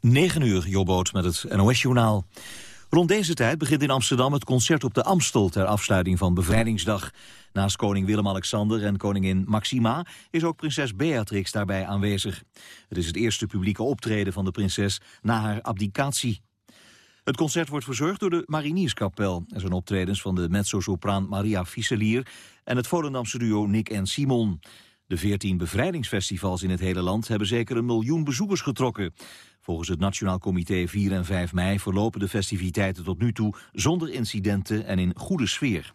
9 uur, Jobboot met het NOS-journaal. Rond deze tijd begint in Amsterdam het concert op de Amstel... ter afsluiting van Bevrijdingsdag. Naast koning Willem-Alexander en koningin Maxima... is ook prinses Beatrix daarbij aanwezig. Het is het eerste publieke optreden van de prinses na haar abdicatie. Het concert wordt verzorgd door de Marinierskapel. Er zijn optredens van de mezzo-sopraan Maria Fisselier... en het Volendamse duo Nick en Simon... De 14 bevrijdingsfestivals in het hele land hebben zeker een miljoen bezoekers getrokken. Volgens het Nationaal Comité 4 en 5 mei verlopen de festiviteiten tot nu toe zonder incidenten en in goede sfeer.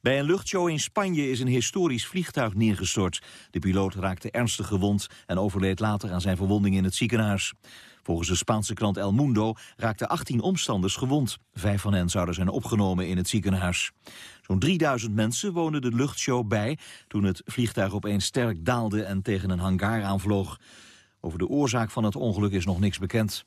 Bij een luchtshow in Spanje is een historisch vliegtuig neergestort. De piloot raakte ernstig gewond en overleed later aan zijn verwonding in het ziekenhuis. Volgens de Spaanse krant El Mundo raakten 18 omstanders gewond. Vijf van hen zouden zijn opgenomen in het ziekenhuis. Zo'n 3000 mensen woonden de luchtshow bij... toen het vliegtuig opeens sterk daalde en tegen een hangar aanvloog. Over de oorzaak van het ongeluk is nog niks bekend.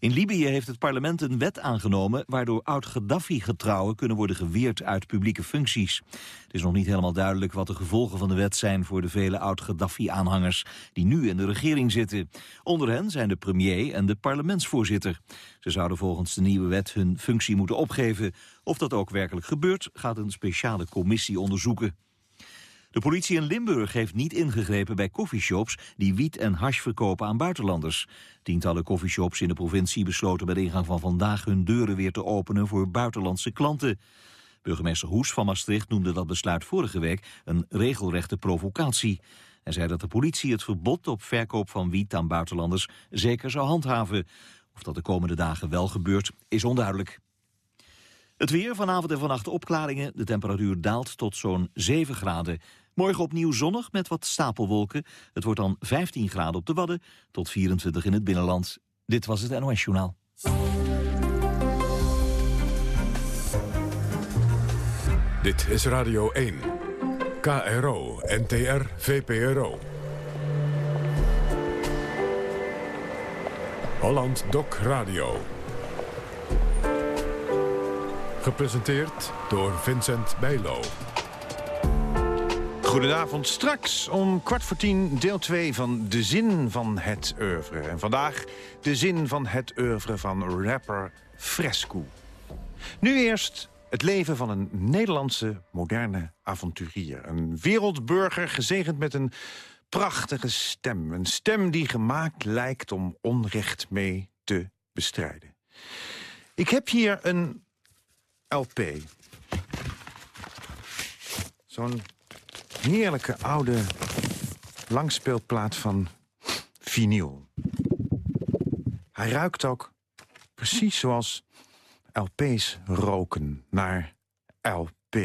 In Libië heeft het parlement een wet aangenomen... waardoor oud-Gaddafi-getrouwen kunnen worden geweerd uit publieke functies. Het is nog niet helemaal duidelijk wat de gevolgen van de wet zijn... voor de vele oud-Gaddafi-aanhangers die nu in de regering zitten. Onder hen zijn de premier en de parlementsvoorzitter. Ze zouden volgens de nieuwe wet hun functie moeten opgeven. Of dat ook werkelijk gebeurt, gaat een speciale commissie onderzoeken. De politie in Limburg heeft niet ingegrepen bij coffeeshops die wiet en hash verkopen aan buitenlanders. Tientallen coffeeshops in de provincie besloten bij de ingang van vandaag hun deuren weer te openen voor buitenlandse klanten. Burgemeester Hoes van Maastricht noemde dat besluit vorige week een regelrechte provocatie. Hij zei dat de politie het verbod op verkoop van wiet aan buitenlanders zeker zou handhaven. Of dat de komende dagen wel gebeurt, is onduidelijk. Het weer vanavond en vannacht opklaringen. De temperatuur daalt tot zo'n 7 graden. Morgen opnieuw zonnig met wat stapelwolken. Het wordt dan 15 graden op de Wadden tot 24 in het binnenland. Dit was het NOS Journaal. Dit is Radio 1. KRO, NTR, VPRO. Holland Doc Radio. Gepresenteerd door Vincent Bijlo. Goedenavond. Straks om kwart voor tien deel 2 van De Zin van het Oeuvre. En vandaag de zin van het oeuvre van rapper Fresco. Nu eerst het leven van een Nederlandse moderne avonturier. Een wereldburger gezegend met een prachtige stem. Een stem die gemaakt lijkt om onrecht mee te bestrijden. Ik heb hier een LP. Zo'n heerlijke oude langspeelplaat van vinyl. Hij ruikt ook precies zoals LP's roken naar LP.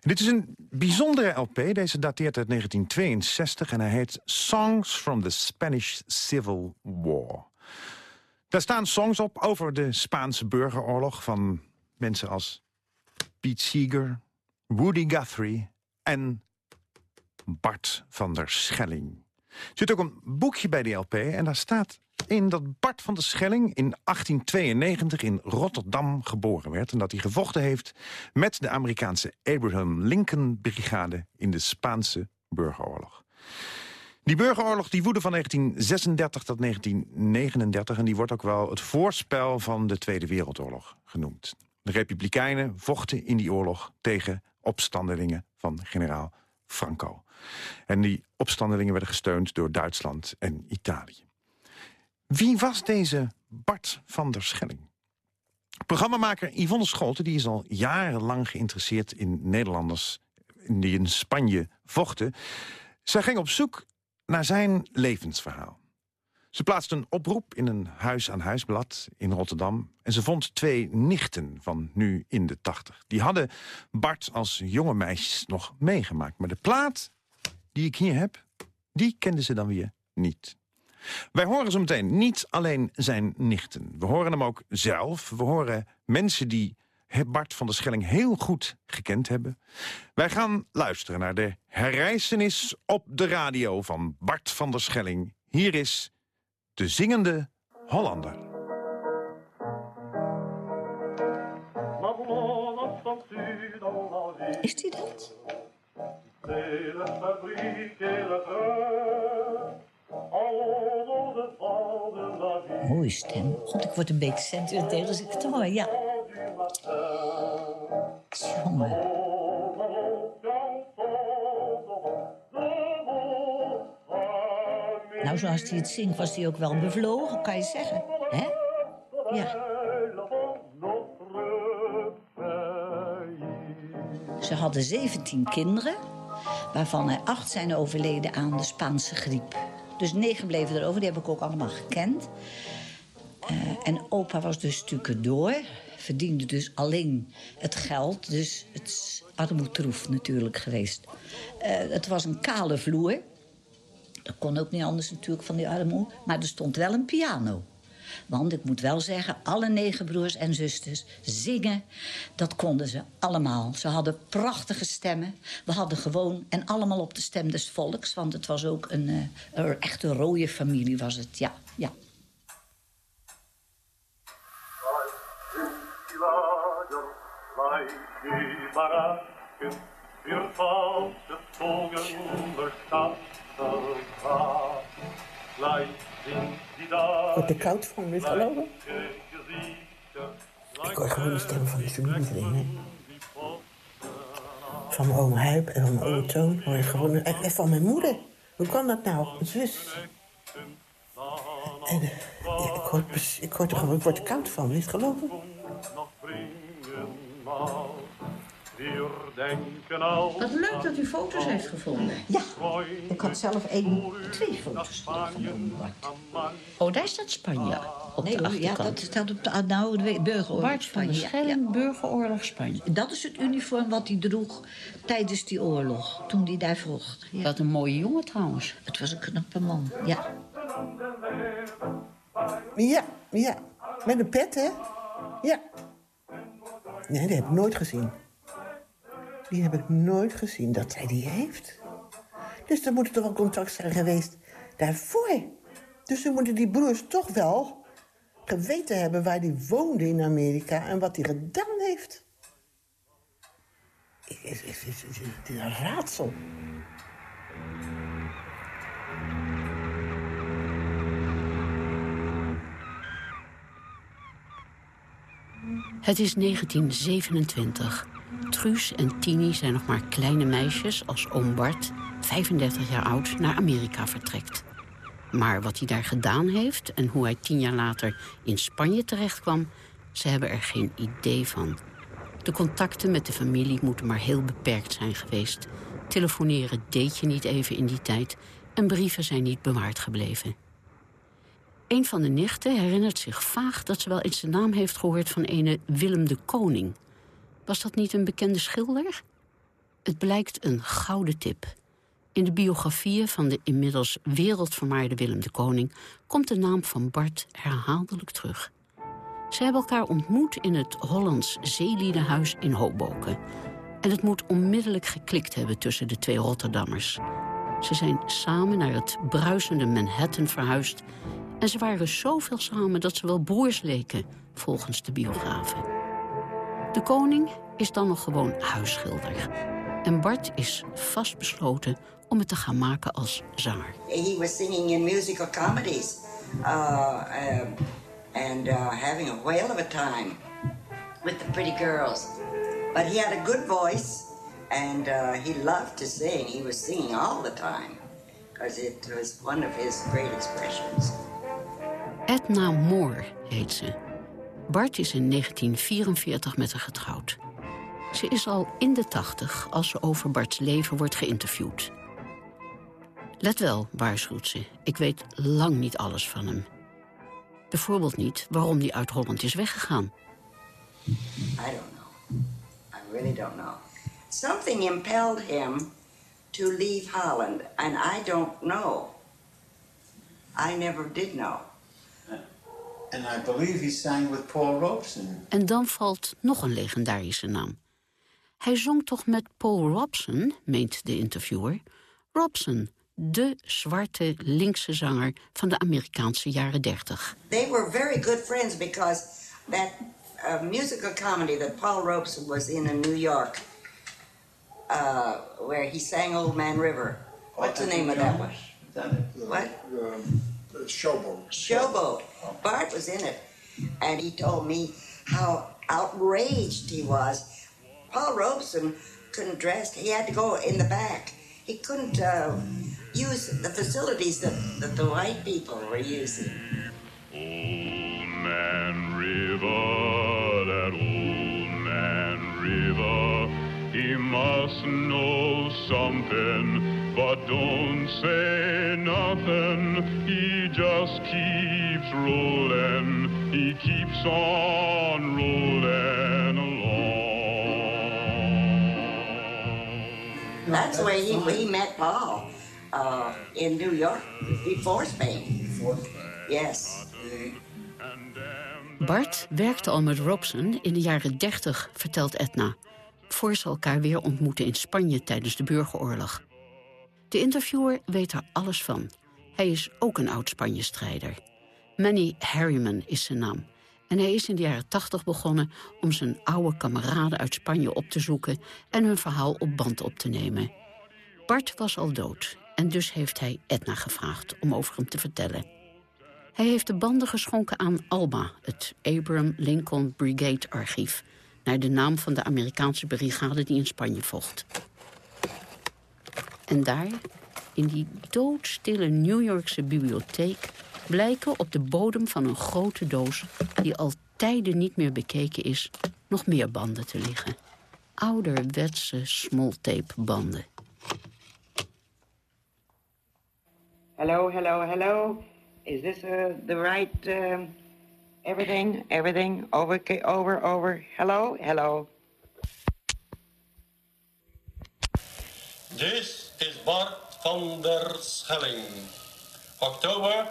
dit is een bijzondere LP. Deze dateert uit 1962 en hij heet Songs from the Spanish Civil War. Daar staan songs op over de Spaanse burgeroorlog... van mensen als Pete Seeger, Woody Guthrie en Bart van der Schelling. Er zit ook een boekje bij die LP en daar staat in dat Bart van der Schelling in 1892 in Rotterdam geboren werd... en dat hij gevochten heeft met de Amerikaanse Abraham Lincoln Brigade... in de Spaanse burgeroorlog. Die burgeroorlog die woedde van 1936 tot 1939... en die wordt ook wel het voorspel van de Tweede Wereldoorlog genoemd. De Republikeinen vochten in die oorlog tegen opstandelingen van generaal Franco. En die opstandelingen werden gesteund door Duitsland en Italië. Wie was deze Bart van der Schelling? Programmamaker Yvonne Scholten die is al jarenlang geïnteresseerd in Nederlanders... die in Spanje vochten. Zij ging op zoek naar zijn levensverhaal. Ze plaatste een oproep in een huis-aan-huisblad in Rotterdam... en ze vond twee nichten van nu in de tachtig. Die hadden Bart als jonge meisjes nog meegemaakt. Maar de plaat die ik hier heb, die kenden ze dan weer niet. Wij horen zo meteen niet alleen zijn nichten. We horen hem ook zelf. We horen mensen die Bart van der Schelling heel goed gekend hebben. Wij gaan luisteren naar de herreizenis op de radio van Bart van der Schelling. Hier is de zingende Hollander. Is die dat? Mooie stem. God, ik word een beetje sentimenteel als ik het hoor, ja. Jongen. Nou, zoals hij het zingt, was hij ook wel bevlogen, kan je zeggen. hè? Ja. Ze hadden 17 kinderen, waarvan er acht zijn overleden aan de Spaanse griep. Dus negen bleven erover, die heb ik ook allemaal gekend. Eh, en opa was dus door, verdiende dus alleen het geld. Dus het is natuurlijk geweest. Eh, het was een kale vloer. Dat kon ook niet anders natuurlijk van die armoede. Maar er stond wel een piano. Want ik moet wel zeggen, alle negen broers en zusters zingen, dat konden ze allemaal. Ze hadden prachtige stemmen. We hadden gewoon, en allemaal op de stem des volks, want het was ook een, uh, een echte rode familie, was het, ja. ja. Wordt er koud van, je geloven? Ik hoor gewoon de stem van de studenten Van mijn oom Huip en van mijn oom Toon. Hoor gewoon, en van mijn moeder. Hoe kan dat nou? Mijn zus. En ja, ik, hoor, ik, hoor er gewoon, ik word er koud van, weet je geloven? Wat leuk dat u foto's heeft gevonden. Ja, ik had zelf één, twee foto's van Bart. Oh, daar staat Spanje op nee, de achterkant. Ja, dat staat op de nou, de burgeroorlog Bart van de Schelling, ja. burgeroorlog Spanje. Dat is het uniform wat hij droeg tijdens die oorlog, toen hij daar vocht. Ja. Wat een mooie jongen trouwens. Het was een knappe man, ja. Ja, ja. Met een pet, hè? Ja. Nee, dat heb ik nooit gezien. Die heb ik nooit gezien dat zij die heeft. Dus er moet toch wel contact zijn geweest daarvoor. Dus dan moeten die broers toch wel geweten hebben waar die woonde in Amerika en wat hij gedaan heeft. Het is, is, is, is, een raadsel. Het is 1927. Truus en Tini zijn nog maar kleine meisjes als oom Bart, 35 jaar oud, naar Amerika vertrekt. Maar wat hij daar gedaan heeft en hoe hij tien jaar later in Spanje terechtkwam... ze hebben er geen idee van. De contacten met de familie moeten maar heel beperkt zijn geweest. Telefoneren deed je niet even in die tijd en brieven zijn niet bewaard gebleven. Een van de nichten herinnert zich vaag dat ze wel eens de naam heeft gehoord van ene Willem de Koning... Was dat niet een bekende schilder? Het blijkt een gouden tip. In de biografieën van de inmiddels wereldvermaarde Willem de Koning... komt de naam van Bart herhaaldelijk terug. Ze hebben elkaar ontmoet in het Hollands Zeeliedenhuis in Hoboken. En het moet onmiddellijk geklikt hebben tussen de twee Rotterdammers. Ze zijn samen naar het bruisende Manhattan verhuisd... en ze waren zoveel samen dat ze wel broers leken, volgens de biografen. De koning is dan nog gewoon huisschilder. En Bart is vastbesloten om het te gaan maken als zanger. He was singing in musical comedies uh, um, and uh, having a whale of a time with the pretty girls. But he had a good voice and uh, he loved to sing. He was singing all the time because it was one of his great expressions. Edna Moore heet ze. Bart is in 1944 met haar getrouwd. Ze is al in de tachtig als ze over Barts leven wordt geïnterviewd. Let wel, waarschuwt ze, ik weet lang niet alles van hem. Bijvoorbeeld niet waarom hij uit Holland is weggegaan. I don't know. I really don't know. Something impelled him to leave Holland, and I don't know. I never did know. And I believe he sang with Paul Robeson. En dan valt nog een legendarische naam. Hij zong toch met Paul Robson, meent de interviewer. Robson, de zwarte linkse zanger van de Amerikaanse jaren 30. They were very good friends because that uh, musical comedy that Paul Robeson was in in New York, uh, where he sang Old Man River. What's the name of that one? What? Um, Showboat. Showboat. Bart was in it, and he told me how outraged he was. Paul Robeson couldn't dress; he had to go in the back. He couldn't uh, use the facilities that, that the white people were using. Old Man River, that old man River, he must know something, but don't say nothing. He just keeps rolling, he keeps on rolling That's the way he, he met Paul uh, in New York before Spain. Before Spain. Yes. Bart werkte al met Robson in de jaren 30, vertelt Edna... voor ze elkaar weer ontmoeten in Spanje tijdens de burgeroorlog. De interviewer weet er alles van. Hij is ook een oud-Spanje-strijder. Manny Harriman is zijn naam. En hij is in de jaren 80 begonnen om zijn oude kameraden uit Spanje op te zoeken... en hun verhaal op band op te nemen. Bart was al dood en dus heeft hij Edna gevraagd om over hem te vertellen... Hij heeft de banden geschonken aan ALBA, het Abraham Lincoln Brigade Archief... naar de naam van de Amerikaanse brigade die in Spanje vocht. En daar, in die doodstille New Yorkse bibliotheek... blijken op de bodem van een grote doos... die al tijden niet meer bekeken is, nog meer banden te liggen. Ouderwetse smoltape banden. Hello, hello, hello. Is this uh, the right um, everything? Everything over, over, over. Hello, hello. Dit is Bart van der Schelling. Oktober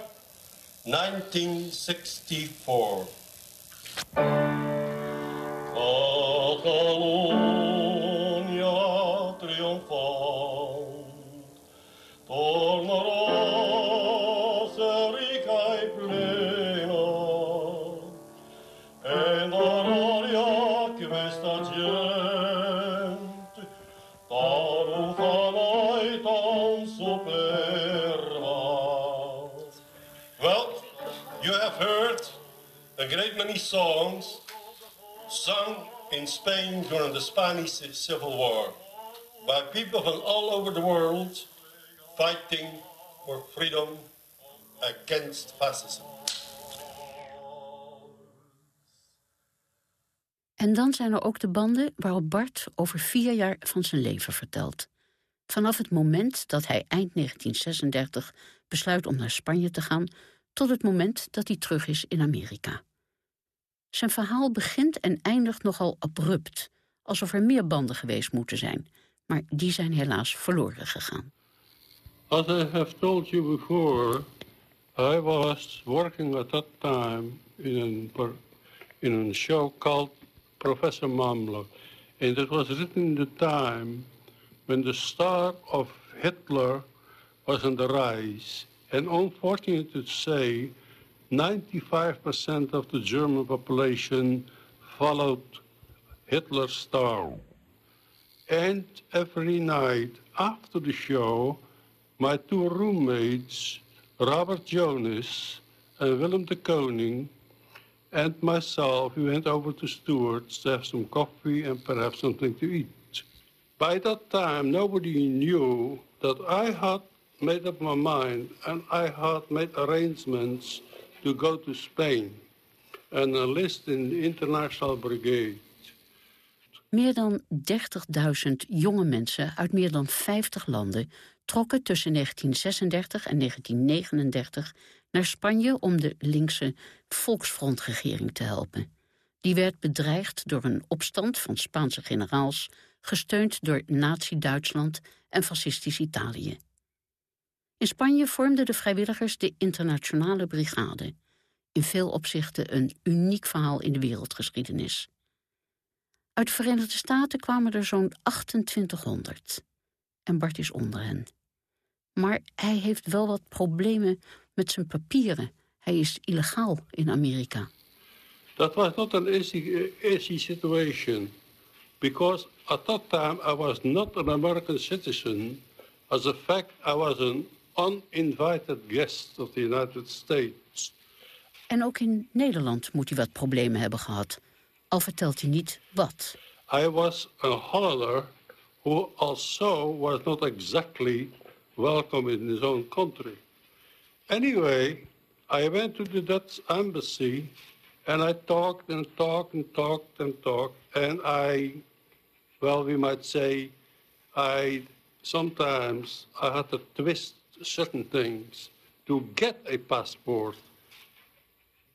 1964. Great many songs sung in Spain during the Spanish Civil War by people from all over the world fighting for freedom against fascism. En dan zijn er ook de banden waarop Bart over vier jaar van zijn leven vertelt. Vanaf het moment dat hij eind 1936 besluit om naar Spanje te gaan, tot het moment dat hij terug is in Amerika. Zijn verhaal begint en eindigt nogal abrupt, alsof er meer banden geweest moeten zijn, maar die zijn helaas verloren gegaan. As I have told you before, I was working at that time in a, in a show called Professor Mamler. And it was written in the time when the star of Hitler was on the rise. And unfortunate to say, 95% of the German population followed Hitler's star. And every night after the show, my two roommates, Robert Jonas and Willem de Koning, and myself, we went over to Stewart's to have some coffee and perhaps something to eat. By that time, nobody knew that I had made up my mind and I had made arrangements to go to Spain and enlist in the International Brigade. Meer dan 30.000 jonge mensen uit meer dan 50 landen trokken tussen 1936 en 1939 naar Spanje om de linkse Volksfrontregering te helpen. Die werd bedreigd door een opstand van Spaanse generaals, gesteund door Nazi-Duitsland en fascistisch Italië. In Spanje vormden de vrijwilligers de Internationale Brigade, in veel opzichten een uniek verhaal in de wereldgeschiedenis. Uit de Verenigde Staten kwamen er zo'n 2800. En Bart is onder hen. Maar hij heeft wel wat problemen met zijn papieren. Hij is illegaal in Amerika. That was not an easy, easy situation because at that time I was not an American citizen. As a fact, I was an uninvited guest of the United States. En ook in Nederland moet hij wat problemen hebben gehad. Al vertelt hij niet wat. I was a Hollander who also was not exactly welcome in his own country. Anyway, I went to the Dutch embassy and I talked and talked and talked and talked. And I, well, we might say, I sometimes I had to twist certain things to get a passport.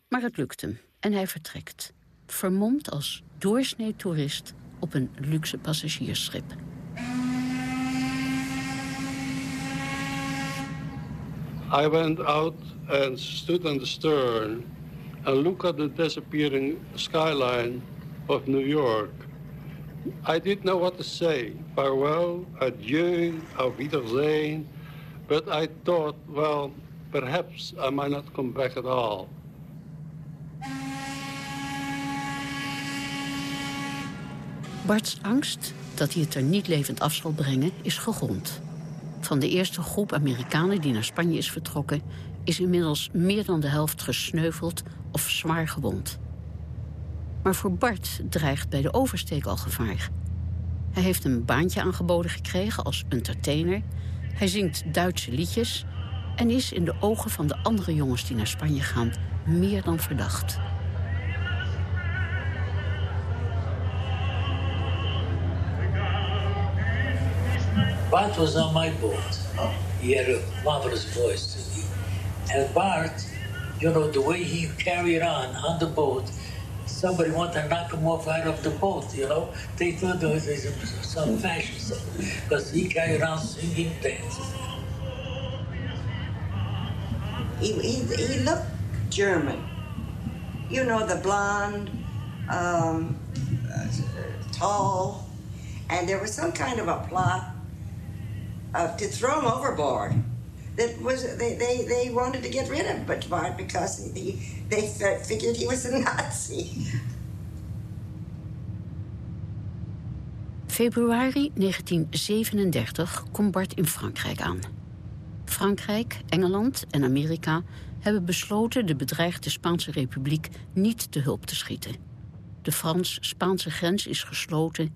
Maar het lukt hem en hij vertrekt. Vermomd als doorsnee toerist op een luxe passagiersschip. I went out and stood on the stern and looked at the disappearing skyline of New York. I didn't know what to say. Farewell, adieu, auf Wiedersehen. But I thought, well, perhaps I might not come back at all. Bart's angst dat hij het er niet levend af zal brengen is gegrond. Van de eerste groep Amerikanen die naar Spanje is vertrokken... is inmiddels meer dan de helft gesneuveld of zwaar gewond. Maar voor Bart dreigt bij de oversteek al gevaar. Hij heeft een baantje aangeboden gekregen als entertainer. Hij zingt Duitse liedjes en is in de ogen van de andere jongens die naar Spanje gaan meer dan verdacht. Bart was on my boat. He had a marvelous voice. And Bart, you know, the way he carried on on the boat, somebody wanted to knock him off out of the boat, you know. They thought there was some fashion because he carried around singing, dancing. He, he, he looked German. You know, the blonde, um, uh, tall, and there was some kind of a plot uh, to throw him overboard. That was they, they, they wanted to get rid of Bart because he, they figured he was a Nazi. Februari 1937 komt Bart in Frankrijk aan. Frankrijk, Engeland en Amerika hebben besloten de bedreigde Spaanse Republiek niet te hulp te schieten. De Frans-Spaanse grens is gesloten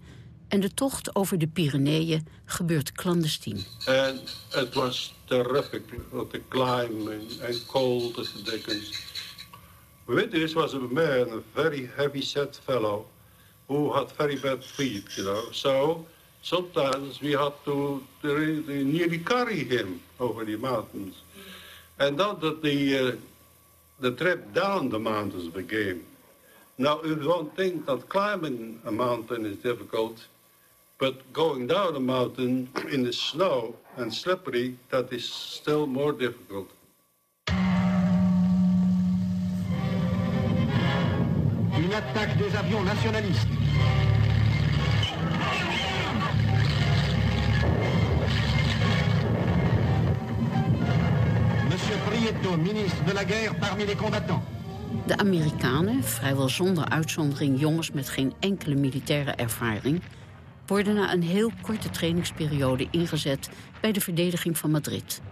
en de tocht over de Pyreneeën gebeurt clandestien. And it was terrific, the climb and, cold as the dickens. With this was a man, a very heavy-set fellow, who had very bad feet, you know. So sometimes we had to, to nearly carry him over the mountains. And then that the, uh, the trip down the mountains began. Now, you don't think that climbing a mountain is difficult, but going down a mountain in the snow and slippery, that is still more difficult. Une attaque des avions nationalistes. Monsieur Prieto, ministre de la guerre parmi les combattants. De Amerikanen, vrijwel zonder uitzondering jongens met geen enkele militaire ervaring, worden na een heel korte trainingsperiode ingezet bij de verdediging van Madrid.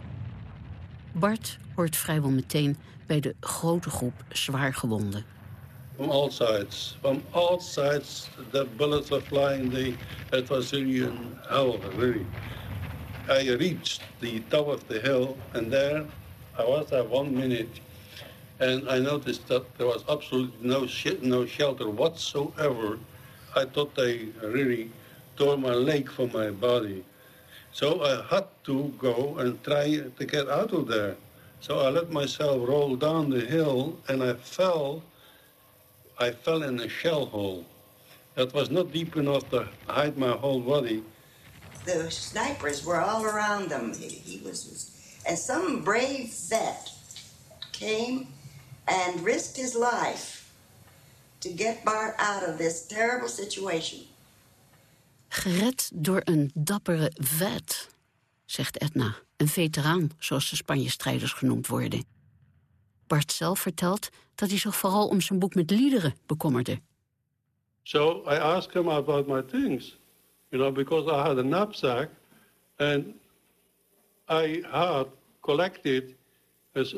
Bart hoort vrijwel meteen bij de grote groep zwaargewonden. From all sides, from all sides, the bullets were flying. The, it was really hell, really. I reached the top of the hill, and there I was there one minute, and I noticed that there was absolutely no sh no shelter whatsoever. I thought they really tore my leg from my body. So I had to go and try to get out of there. So I let myself roll down the hill and I fell. I fell in a shell hole. That was not deep enough to hide my whole body. The snipers were all around them. He, he was, and some brave vet came and risked his life to get Bart out of this terrible situation. Gered door een dappere vet, zegt Edna, een veteraan, zoals de Spanje-strijders genoemd worden. Bart zelf vertelt dat hij zich vooral om zijn boek met liederen bekommerde. So I asked him about my things, you know, because I had a knapsack and I had collected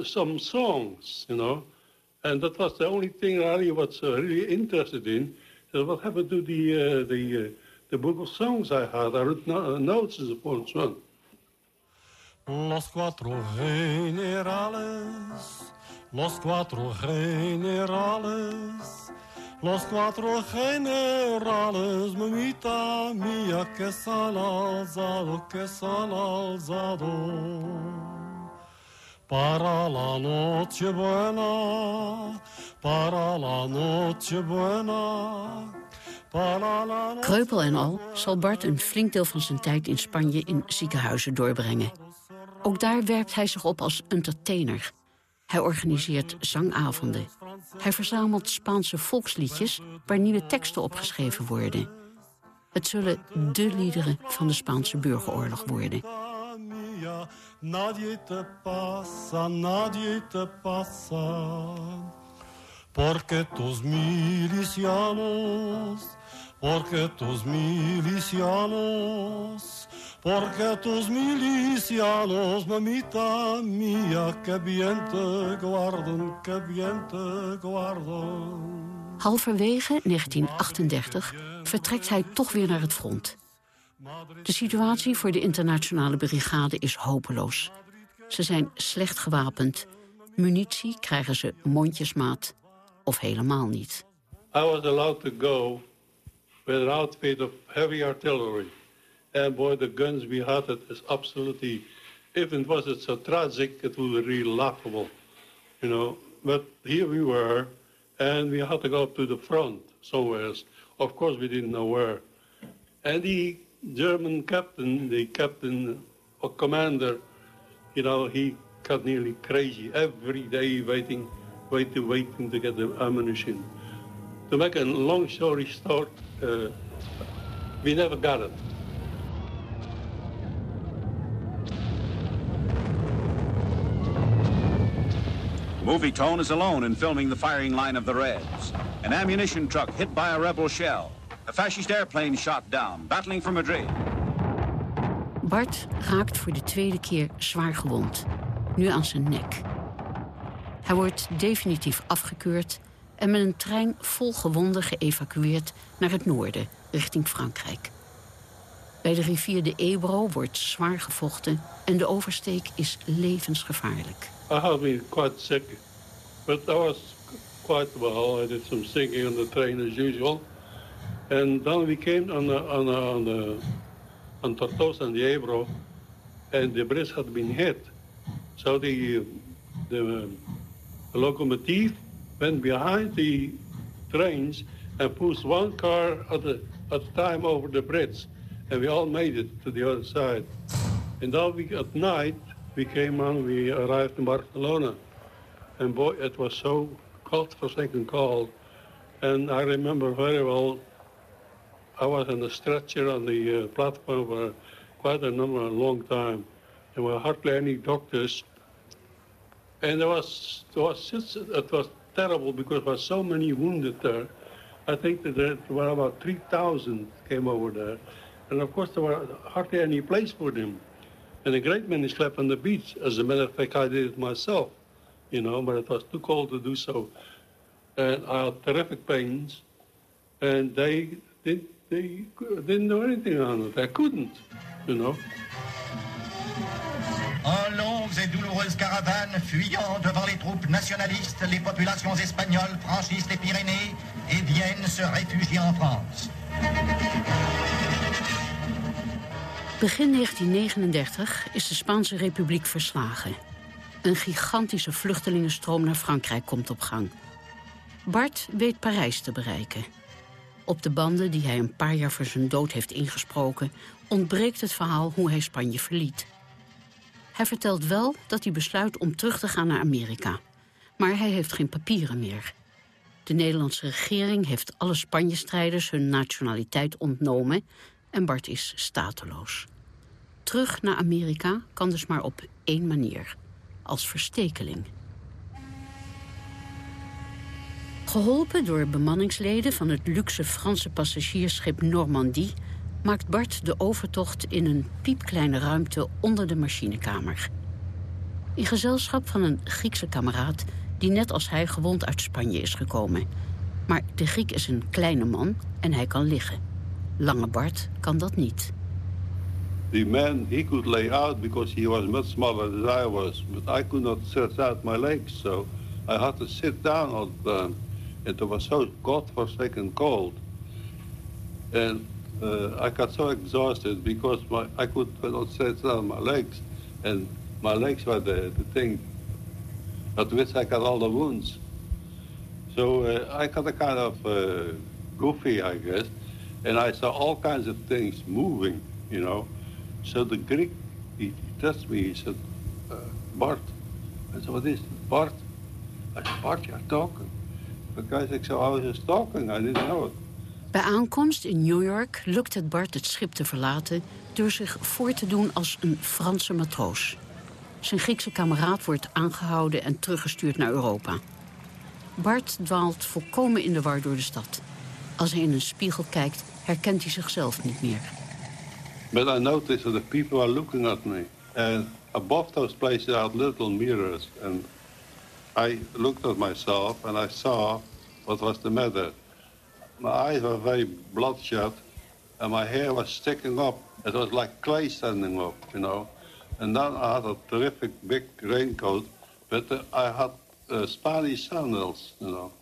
some songs, you know. And that was the only thing I was really interested in. So what happened to the uh, the uh, the book of songs I had? I wrote no- notes upon one. Los cuatro generales, los cuatro generales, los cuatro generales, mamita mía, que sal alzado, que sal alzado. Para la noche buena, para la noche buena, Kreupel en al zal Bart een flink deel van zijn tijd in Spanje in ziekenhuizen doorbrengen. Ook daar werpt hij zich op als entertainer. Hij organiseert zangavonden. Hij verzamelt Spaanse volksliedjes waar nieuwe teksten opgeschreven worden. Het zullen de liederen van de Spaanse burgeroorlog worden. nadie te pasa, nadie te pasa. Porque tus milicianos, porque tus milicianos, porque tus milicianos, mamita mía, que bien te guardan, que bien te guardan. Halverwege 1938 vertrekt hij toch weer naar het front. De situatie voor de internationale brigade is hopeloos. Ze zijn slecht gewapend. Munitie krijgen ze mondjesmaat of helemaal niet. I was allowed to go with an outfit of heavy artillery. And boy, the guns we had, it is absolutely, if it wasn't so tragic, it was really laughable, you know. But here we were, and we had to go to the front somewhere. Of course, we didn't know where. And the German captain, the captain or commander, you know, he got nearly crazy every day waiting, waiting, waiting to get the ammunition. To make a long story short, uh, we never got it. Movie Tone is alone in filming the firing line of the Reds. An ammunition truck hit by a rebel shell. A fascist airplane shot down, battling for Madrid. Bart raakt voor de tweede keer zwaar gewond. Nu aan zijn nek. Hij wordt definitief afgekeurd en met een trein vol gewonden geëvacueerd naar het noorden, richting Frankrijk. Bij de rivier de Ebro wordt zwaar gevochten en de oversteek is levensgevaarlijk. I had been quite sick, but I was quite well. I did some singing on the train as usual. And then we came on the, on the, on the, on Tortosa and the Ebro, and the bridge had been hit. So the, the, the locomotive went behind the trains and pushed one car at a, at a time over the bridge, and we all made it to the other side. And then we, at night, we came on, we arrived in Barcelona. And boy, it was so cold, godforsaken cold. And I remember very well, I was on a stretcher on the uh, platform for quite a number, a long time. There were hardly any doctors. And there was, there was it was terrible because there were so many wounded there. I think that there were about 3,000 came over there. And of course, there were hardly any place for them. And a great many slept on the beach. As a matter of fact, I did it myself, you know, but it was too cold to do so. And I had terrific pains, and they, they, they didn't do anything on it. They couldn't, you know. En longues et douloureuses caravanes fuyant devant les troupes nationalistes, les populations espagnoles franchissent les Pyrénées et viennent se réfugier en France. Begin 1939 is de Spaanse Republiek verslagen. Een gigantische vluchtelingenstroom naar Frankrijk komt op gang. Bart weet Parijs te bereiken. Op de banden die hij een paar jaar voor zijn dood heeft ingesproken... ontbreekt het verhaal hoe hij Spanje verliet. Hij vertelt wel dat hij besluit om terug te gaan naar Amerika. Maar hij heeft geen papieren meer. De Nederlandse regering heeft alle Spanje-strijders hun nationaliteit ontnomen... en Bart is stateloos. Terug naar Amerika kan dus maar op één manier. Als verstekeling. Geholpen door bemanningsleden van het luxe Franse passagiersschip Normandie... maakt Bart de overtocht in een piepkleine ruimte onder de machinekamer. In gezelschap van een Griekse kameraad die net als hij gewond uit Spanje is gekomen. Maar de Griek is een kleine man en hij kan liggen. Lange Bart kan dat niet. The man, he could lay out because he was much smaller than I was, but I could not stretch out my legs, so I had to sit down all the. It was so godforsaken cold. And uh, I got so exhausted because my, I could not stretch out my legs. And my legs were the, the thing at which I got all the wounds. So uh, I got a kind of uh, goofy, I guess, and I saw all kinds of things moving, you know. So the Greek, he, he touched me, he said, uh, Bart. I said, what is it, Bart? I said, Bart, you're talking. The guy said, so I was just talking, I didn't know it. Bij aankomst in New York lukt het Bart het schip te verlaten... door zich voor te doen als een Franse matroos. Zijn Griekse kameraad wordt aangehouden en teruggestuurd naar Europa. Bart dwaalt volkomen in de war door de stad. Als hij in een spiegel kijkt, herkent hij zichzelf niet meer. But I noticed that the people are looking at me. And above those places are little mirrors. And I looked at myself and I saw what was the matter. My eyes were very bloodshot and my hair was sticking up. It was like clay standing up, you know. And then I had a terrific big raincoat, but uh, I had uh, Spanish sandals, you know.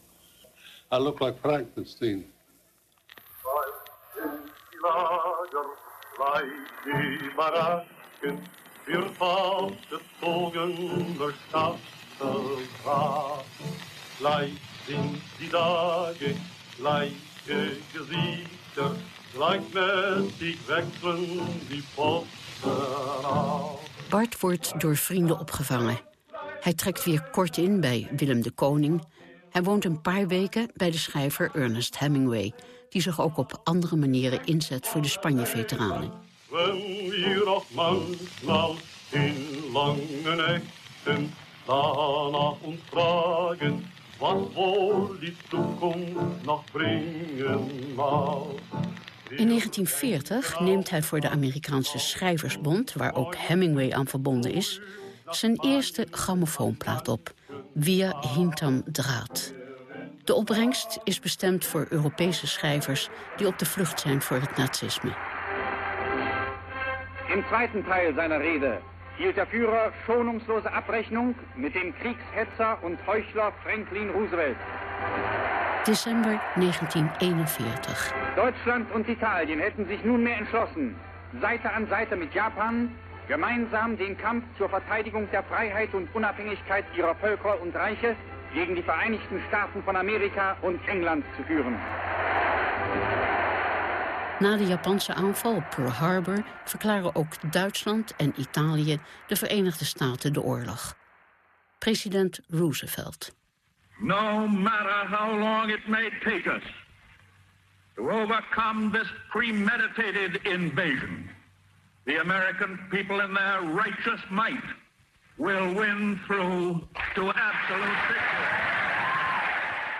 I looked like Frankenstein. Durch das Gras. Gleich sind die Posten. Bart wordt door vrienden opgevangen. Hij trekt weer kort in bij Willem de Koning. Hij woont een paar weken bij de schrijver Ernest Hemingway... die zich ook op andere manieren inzet voor de Spanje-veteranen. Manchmal in fragen, was wohl die Zukunft noch bringen mag. In 1940 neemt hij voor de Amerikaanse Schrijversbond... waar ook Hemingway aan verbonden is... zijn eerste grammofoonplaat op, Via Hintam Draad. De opbrengst is bestemd voor Europese schrijvers... die op de vlucht zijn voor het nazisme. Im zweiten Teil seiner Rede hielt der Führer schonungslose Abrechnung mit dem Kriegshetzer und Heuchler Franklin Roosevelt. December 1941. Deutschland und Italien hätten sich nunmehr entschlossen, Seite an Seite mit Japan gemeinsam den Kampf zur Verteidigung der Freiheit und Unabhängigkeit ihrer Völker und Reiche gegen die Vereinigten Staaten von Amerika und England zu führen. Na de Japanse aanval op Pearl Harbor verklaren ook Duitsland en Italië de Verenigde Staten de oorlog. President Roosevelt. No matter how long it may take us to overcome this premeditated invasion, the American people in their righteous might will win through to absolute victory.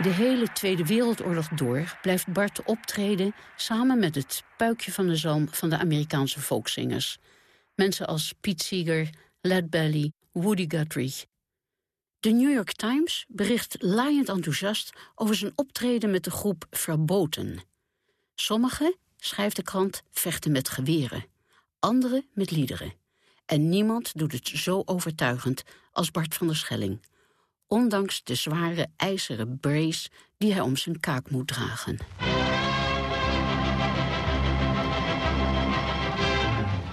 De hele Tweede Wereldoorlog door blijft Bart optreden... samen met het puikje van de zalm van de Amerikaanse folkzingers. Mensen als Pete Seeger, Led Belly, Woody Guthrie. De New York Times bericht laaiend enthousiast... over zijn optreden met de groep Verboten. Sommigen, schrijft de krant, vechten met geweren. Anderen met liederen. En niemand doet het zo overtuigend als Bart van der Schelling ondanks de zware ijzeren brace die hij om zijn kaak moet dragen.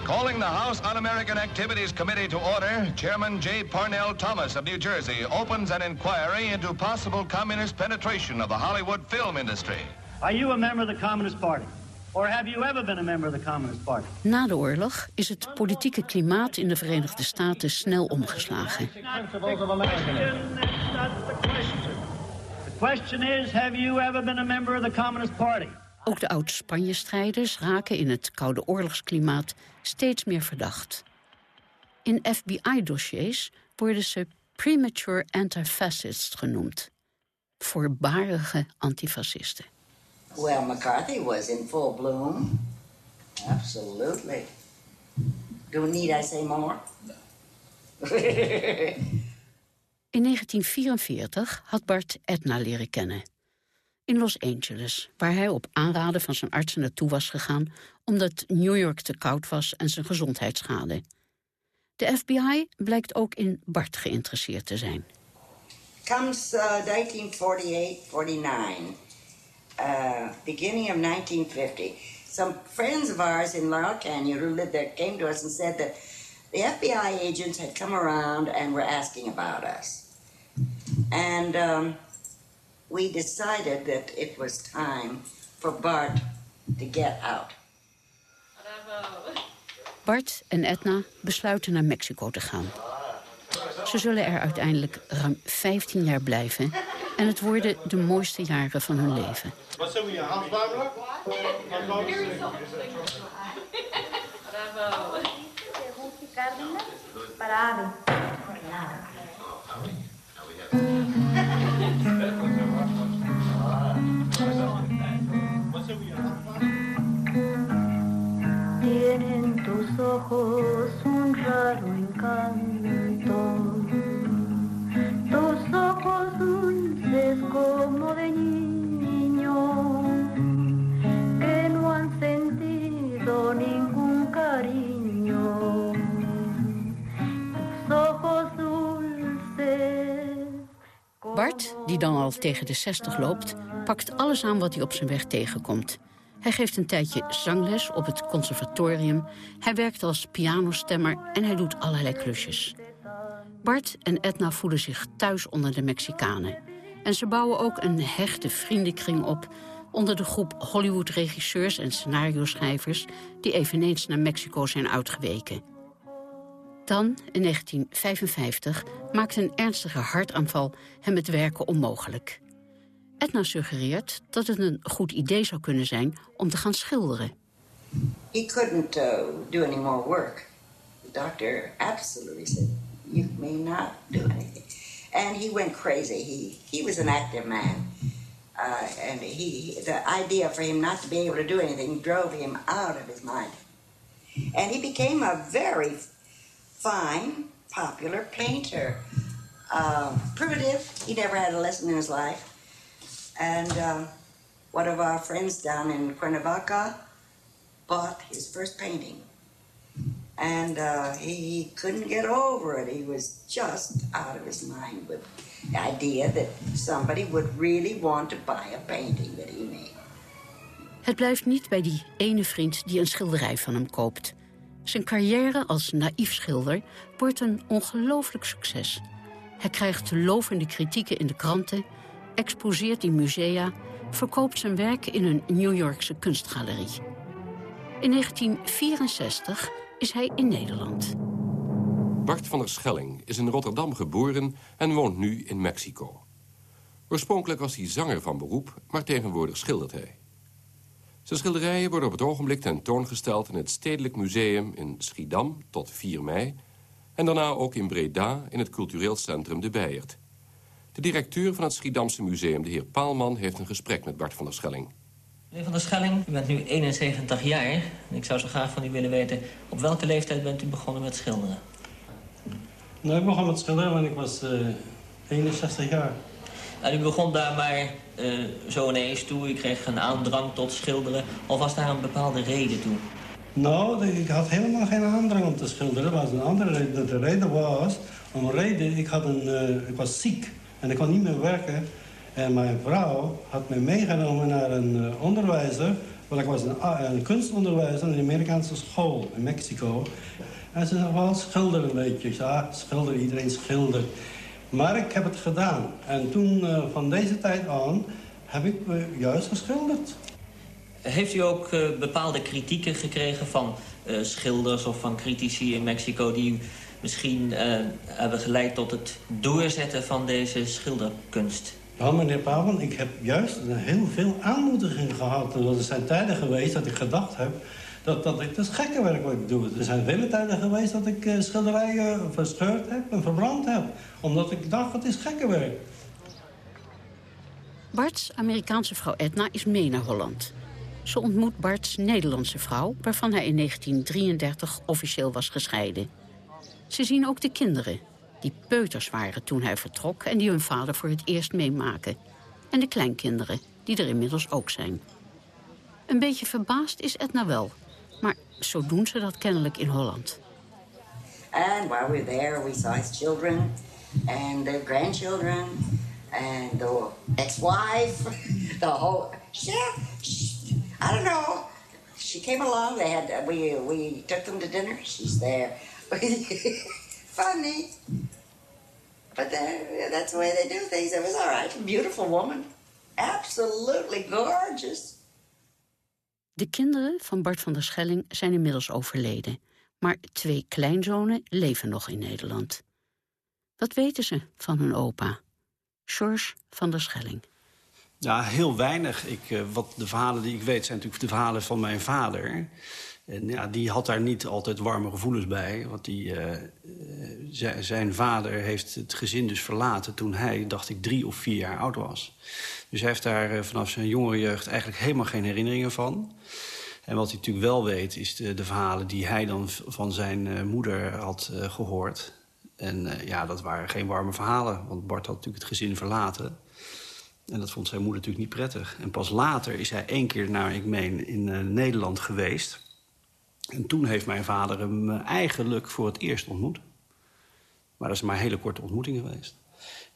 Calling the House Un-American Activities Committee to order, Chairman J. Parnell Thomas of New Jersey opens an inquiry into possible communist penetration of the Hollywood film industry. Are you a member of the Communist Party? Or have you ever been a member of the Communist Party? Na de oorlog is het politieke klimaat in de Verenigde Staten snel omgeslagen. The question is, have you ever been a member of the Communist Party? Ook de oud-Spanje-strijders raken in het Koude Oorlogsklimaat steeds meer verdacht. In FBI-dossiers worden ze premature anti-fascists genoemd. Voorbarige antifascisten. Well, McCarthy was in full bloom. Absolutely. Do need I say more? In 1944 had Bart Edna leren kennen. In Los Angeles, waar hij op aanraden van zijn artsen naartoe was gegaan... omdat New York te koud was en zijn gezondheid schade. De FBI blijkt ook in Bart geïnteresseerd te zijn. Comes uh, 1948, 49, uh, beginning of 1950. Some friends of ours in Laurel Canyon who lived there came to us and said that the FBI agents had come around and were asking about us. And um, we decided that it was time for Bart to get out. Bart en Edna besluiten naar Mexico te gaan. Ze zullen er uiteindelijk ruim 15 jaar blijven... en het worden de mooiste jaren van hun leven. Wat zijn we hier, Hans Buimler? Parado. Tienen tus ojos un raro encanto, tus ojos como de niño, que no han sentido ningún cariño. Ojos dulces. Bart, die dan al tegen de 60 loopt, pakt alles aan wat hij op zijn weg tegenkomt. Hij geeft een tijdje zangles op het conservatorium. Hij werkt als pianostemmer en hij doet allerlei klusjes. Bart en Edna voelen zich thuis onder de Mexicanen. En ze bouwen ook een hechte vriendenkring op... onder de groep Hollywood-regisseurs en scenario-schrijvers... die eveneens naar Mexico zijn uitgeweken. Dan, in 1955, maakt een ernstige hartaanval hem het werken onmogelijk. Edna suggereert dat het een goed idee zou kunnen zijn om te gaan schilderen. He couldn't uh, do any more work. The doctor absolutely said, You may not do anything. And he went crazy. He, he was an active man. Uh, and he, the idea for him not to be able to do anything drove him out of his mind. And he became a very fine, popular painter. Uh, primitive. He never had a lesson in his life. And um, one of our friends down in Cuernavaca bought his first painting. And uh, he, he couldn't get over it. He was just out of his mind with the idea that somebody would really want to buy a painting that he made. Het blijft niet bij die ene vriend die een schilderij van hem koopt. Zijn carrière als naïef schilder wordt een ongelooflijk succes. Hij krijgt lovende kritieken in de kranten, exposeert in musea... verkoopt zijn werk in een New Yorkse kunstgalerie. In 1964 is hij in Nederland. Bart van der Schelling is in Rotterdam geboren en woont nu in Mexico. Oorspronkelijk was hij zanger van beroep, maar tegenwoordig schildert hij. Zijn schilderijen worden op het ogenblik tentoongesteld in het Stedelijk Museum in Schiedam tot 4 mei... en daarna ook in Breda in het cultureel centrum De Bijert. De directeur van het Schiedamse museum, de heer Paalman... heeft een gesprek met Bart van der Schelling. Meneer Van der Schelling, u bent nu 71 jaar. En ik zou zo graag van u willen weten... op welke leeftijd bent u begonnen met schilderen? Nou, ik begon met schilderen wanneer ik was uh, 61 jaar. Nou, u begon daar maar uh, zo ineens toe. U kreeg een aandrang tot schilderen. Of was daar een bepaalde reden toe? Nou, ik had helemaal geen aandrang om te schilderen. Er was een andere reden. De reden was... Een reden, ik, had een, uh, ik was ziek en ik kon niet meer werken. En mijn vrouw had me meegenomen naar een uh, onderwijzer. Want ik was een, een kunstonderwijzer in een Amerikaanse school in Mexico. En ze zei, wel schilder een beetje. Ja, schilder, iedereen schildert. Maar ik heb het gedaan. En toen, uh, van deze tijd aan, heb ik uh, juist geschilderd. Heeft u ook bepaalde kritieken gekregen van schilders of van critici in Mexico... die misschien hebben geleid tot het doorzetten van deze schilderkunst? Ja, meneer Pavan, ik heb juist heel veel aanmoediging gehad. Er zijn tijden geweest dat ik gedacht heb dat, dat ik dat gekke werk wat ik doe. Er zijn vele tijden geweest dat ik uh, schilderijen verscheurd heb en verbrand heb. Omdat ik dacht, het is gekke werk. Bart's Amerikaanse vrouw Edna is mee naar Holland. Ze ontmoet Bart's Nederlandse vrouw, waarvan hij in 1933 officieel was gescheiden. Ze zien ook de kinderen, die peuters waren toen hij vertrok... en die hun vader voor het eerst meemaken. En de kleinkinderen, die er inmiddels ook zijn. Een beetje verbaasd is Edna wel. Maar zo doen ze dat kennelijk in Holland. And while we were there, we saw his children and their grandchildren and the ex-wife, the whole. Yeah, I don't know. She came along. They had we we took them to dinner. She's there. Funny, but that's the way they do things. It was all right. Beautiful woman, absolutely gorgeous. De kinderen van Bart van der Schelling zijn inmiddels overleden. Maar twee kleinzonen leven nog in Nederland. Wat weten ze van hun opa? George van der Schelling. Ja, heel weinig. Ik, uh, wat de verhalen die ik weet zijn natuurlijk de verhalen van mijn vader. En die had daar niet altijd warme gevoelens bij. Want die, uh, zijn vader heeft het gezin dus verlaten toen hij, dacht ik, drie of vier jaar oud was. Dus hij heeft daar vanaf zijn jongere jeugd eigenlijk helemaal geen herinneringen van. En wat hij natuurlijk wel weet, is de, verhalen die hij dan van zijn uh, moeder had gehoord. En ja, dat waren geen warme verhalen, want Bart had natuurlijk het gezin verlaten. En dat vond zijn moeder natuurlijk niet prettig. En pas later is hij één keer naar, ik meen, in Nederland geweest. En toen heeft mijn vader hem eigenlijk voor het eerst ontmoet. Maar dat is maar een hele korte ontmoeting geweest.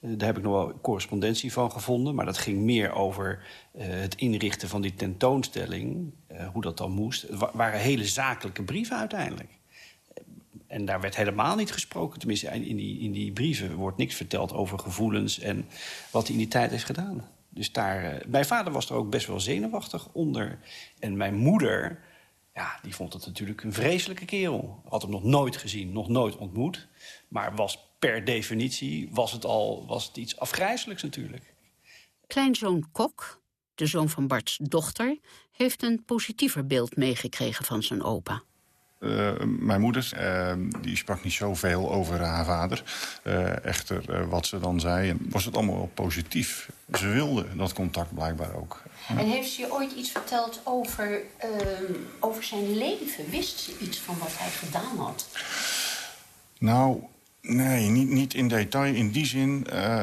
Daar heb ik nog wel correspondentie van gevonden. Maar dat ging meer over uh, het inrichten van die tentoonstelling. Hoe dat dan moest. Het wa waren hele zakelijke brieven uiteindelijk. En daar werd helemaal niet gesproken. Tenminste, in die, in die brieven wordt niks verteld over gevoelens... en wat hij in die tijd heeft gedaan. Dus daar, mijn vader was er ook best wel zenuwachtig onder. En mijn moeder, ja, die vond het natuurlijk een vreselijke kerel. Had hem nog nooit gezien, nog nooit ontmoet. Maar was per definitie was het al was het iets afgrijzelijks natuurlijk. Kleinzoon Kok, de zoon van Barts dochter... heeft een positiever beeld meegekregen van zijn opa. Uh, mijn moeder uh, die sprak niet zoveel over haar vader. Uh, echter, wat ze dan zei, was het allemaal wel positief. Ze wilde dat contact blijkbaar ook. En heeft ze je ooit iets verteld over, ehm, over zijn leven? Wist ze iets van wat hij gedaan had? Nou, Nee, niet, niet in detail. In die zin, uh,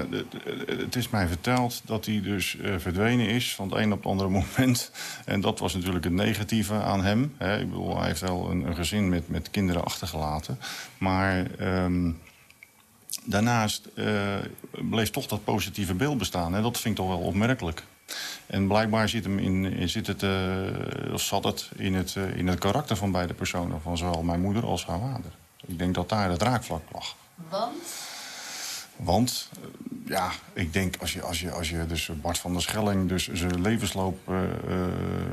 het is mij verteld dat hij dus uh, verdwenen is van het een op het andere moment. En dat was natuurlijk het negatieve aan hem. Hè. Ik bedoel, hij heeft wel een, een gezin met, met kinderen achtergelaten. Maar um, daarnaast uh, bleef toch dat positieve beeld bestaan. En dat vind ik toch wel opmerkelijk. En blijkbaar zit, hem in, zit het, of zat het in, het in het karakter van beide personen. Van zowel mijn moeder als haar vader. Ik denk dat daar het raakvlak lag. Want? Want, ja, ik denk als je, als je, als je dus Bart van der Schelling dus zijn levensloop uh,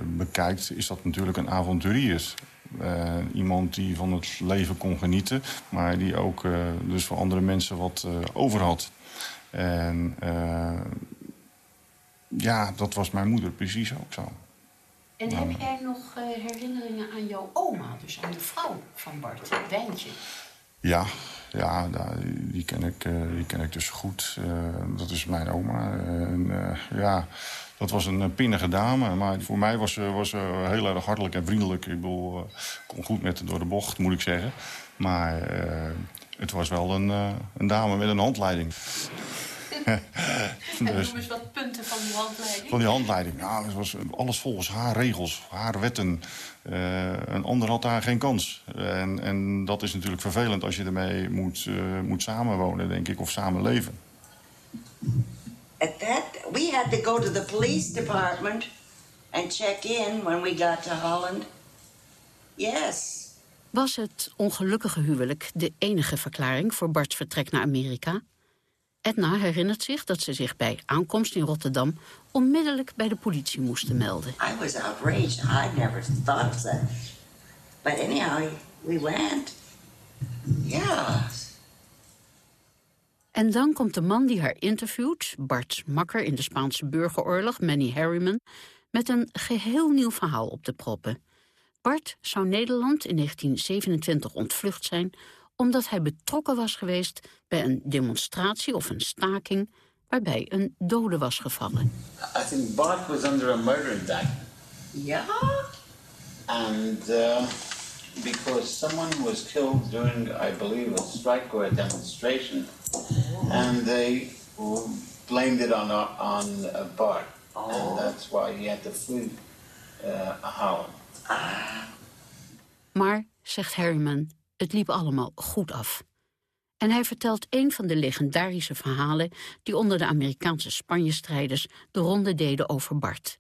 bekijkt... is dat natuurlijk een avonturier. Uh, iemand die van het leven kon genieten... maar die ook dus voor andere mensen wat over had. En ja, dat was mijn moeder precies ook zo. En heb jij nog herinneringen aan jouw oma, dus aan de vrouw van Bart, Wijntje? Ja, ja, die ken ik, die ken ik dus goed. Uh, dat is mijn oma. En, ja, dat was een pinnige dame. Maar voor mij was ze was, heel erg hartelijk en vriendelijk. Ik bedoel, kon goed met haar door de bocht, moet ik zeggen. Maar het was wel een, een dame met een handleiding. En noem eens wat punten van die handleiding. Van die handleiding. Nou, het was alles volgens haar regels, haar wetten. Uh, een ander had daar geen kans. En, en dat is natuurlijk vervelend als je ermee moet, uh, moet samenwonen, denk ik, of samenleven. At that, we had to go to the police department and check in when we got to Holland. Yes. Was het ongelukkige huwelijk de enige verklaring voor Bart's vertrek naar Amerika? Edna herinnert zich dat ze zich bij aankomst in Rotterdam onmiddellijk bij de politie moesten melden. I was outraged. I never thought of that. But anyhow, we went. Yeah. En dan komt de man die haar interviewt, Bart Makker in de Spaanse burgeroorlog, Manny Harriman, met een geheel nieuw verhaal op de proppen. Bart zou Nederland in 1927 ontvlucht zijn omdat hij betrokken was geweest bij een demonstratie of een staking waarbij een dode was gevallen. I think Bart was under a murder indictment. Yeah? And uh, because someone was killed during, I believe, a strike or a demonstration, and they blamed it on on uh, Bart, and that's why he had to flee uh, Holland. Maar, zegt Harriman, het liep allemaal goed af. En hij vertelt een van de legendarische verhalen... die onder de Amerikaanse Spanje-strijders de ronde deden over Bart.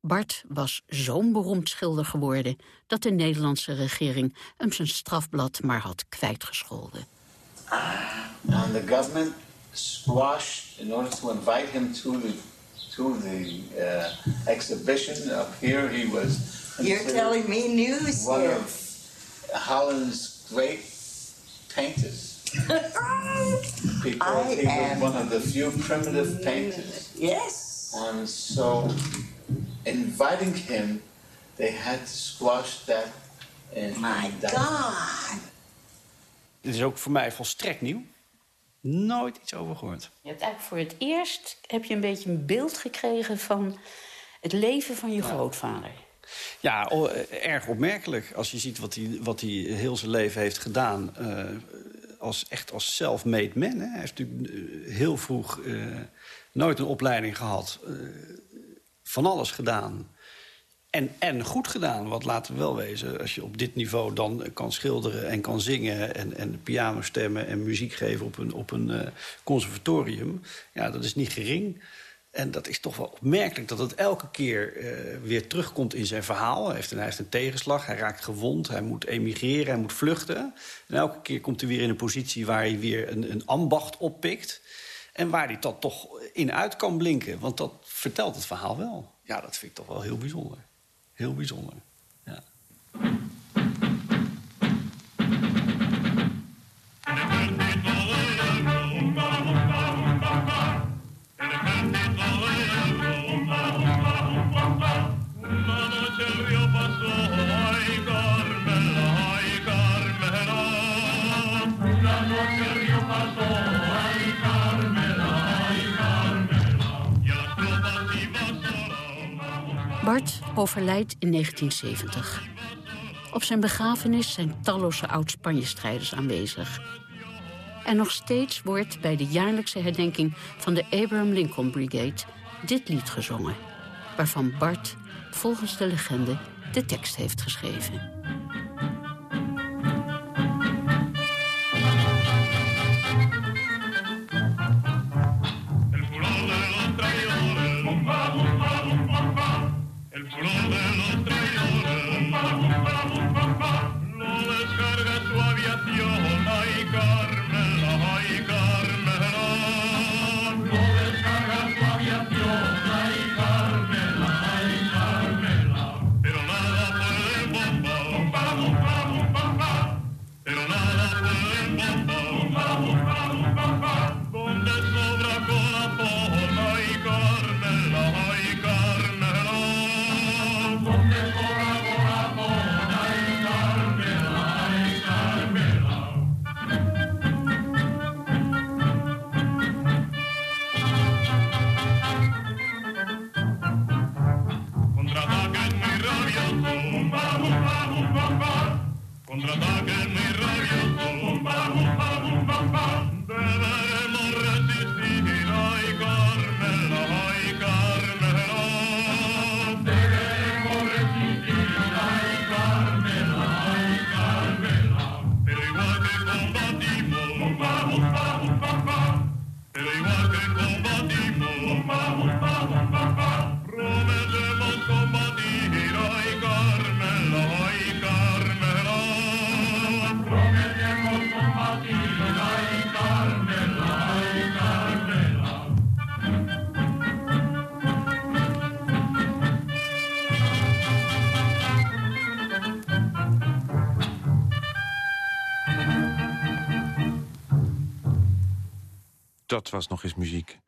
Bart was zo'n beroemd schilder geworden... dat de Nederlandse regering hem zijn strafblad maar had kwijtgescholden. And the government squashed in order to invite him to the to the uh, exhibition up here. He was You're telling me news one here. of Holland's great painters. because I he am- was one of the few primitive painters. Yes. And so, inviting him, they had to squash that. In My God. Dit is ook voor mij volstrekt nieuw. Nooit iets over gehoord. Je hebt eigenlijk voor het eerst heb je een beetje een beeld gekregen van het leven van je grootvader. Ja, eh, erg opmerkelijk als je ziet wat hij, wat hij heel zijn leven heeft gedaan. eh, als, echt als self-made man. Hè. Hij heeft natuurlijk eh, heel vroeg nooit een opleiding gehad. eh, van alles gedaan. En, en goed gedaan, want laten we wel wezen... als je op dit niveau dan kan schilderen en kan zingen... en, en piano stemmen en muziek geven op een, op een conservatorium... ja, dat is niet gering. En dat is toch wel opmerkelijk dat het elke keer eh, weer terugkomt in zijn verhaal. Hij heeft, een, hij heeft een tegenslag, hij raakt gewond, hij moet emigreren, hij moet vluchten. En elke keer komt hij weer in een positie waar hij weer een, een ambacht oppikt. En waar hij dat toch in uit kan blinken. Want dat vertelt het verhaal wel. Ja, dat vind ik toch wel heel bijzonder. Heel bijzonder. Ja. Bart overlijdt in 1970. Op zijn begrafenis zijn talloze oud-Spanje-strijders aanwezig. En nog steeds wordt bij de jaarlijkse herdenking van de Abraham Lincoln Brigade dit lied gezongen, waarvan Bart volgens de legende de tekst heeft geschreven. Was nog eens muziek.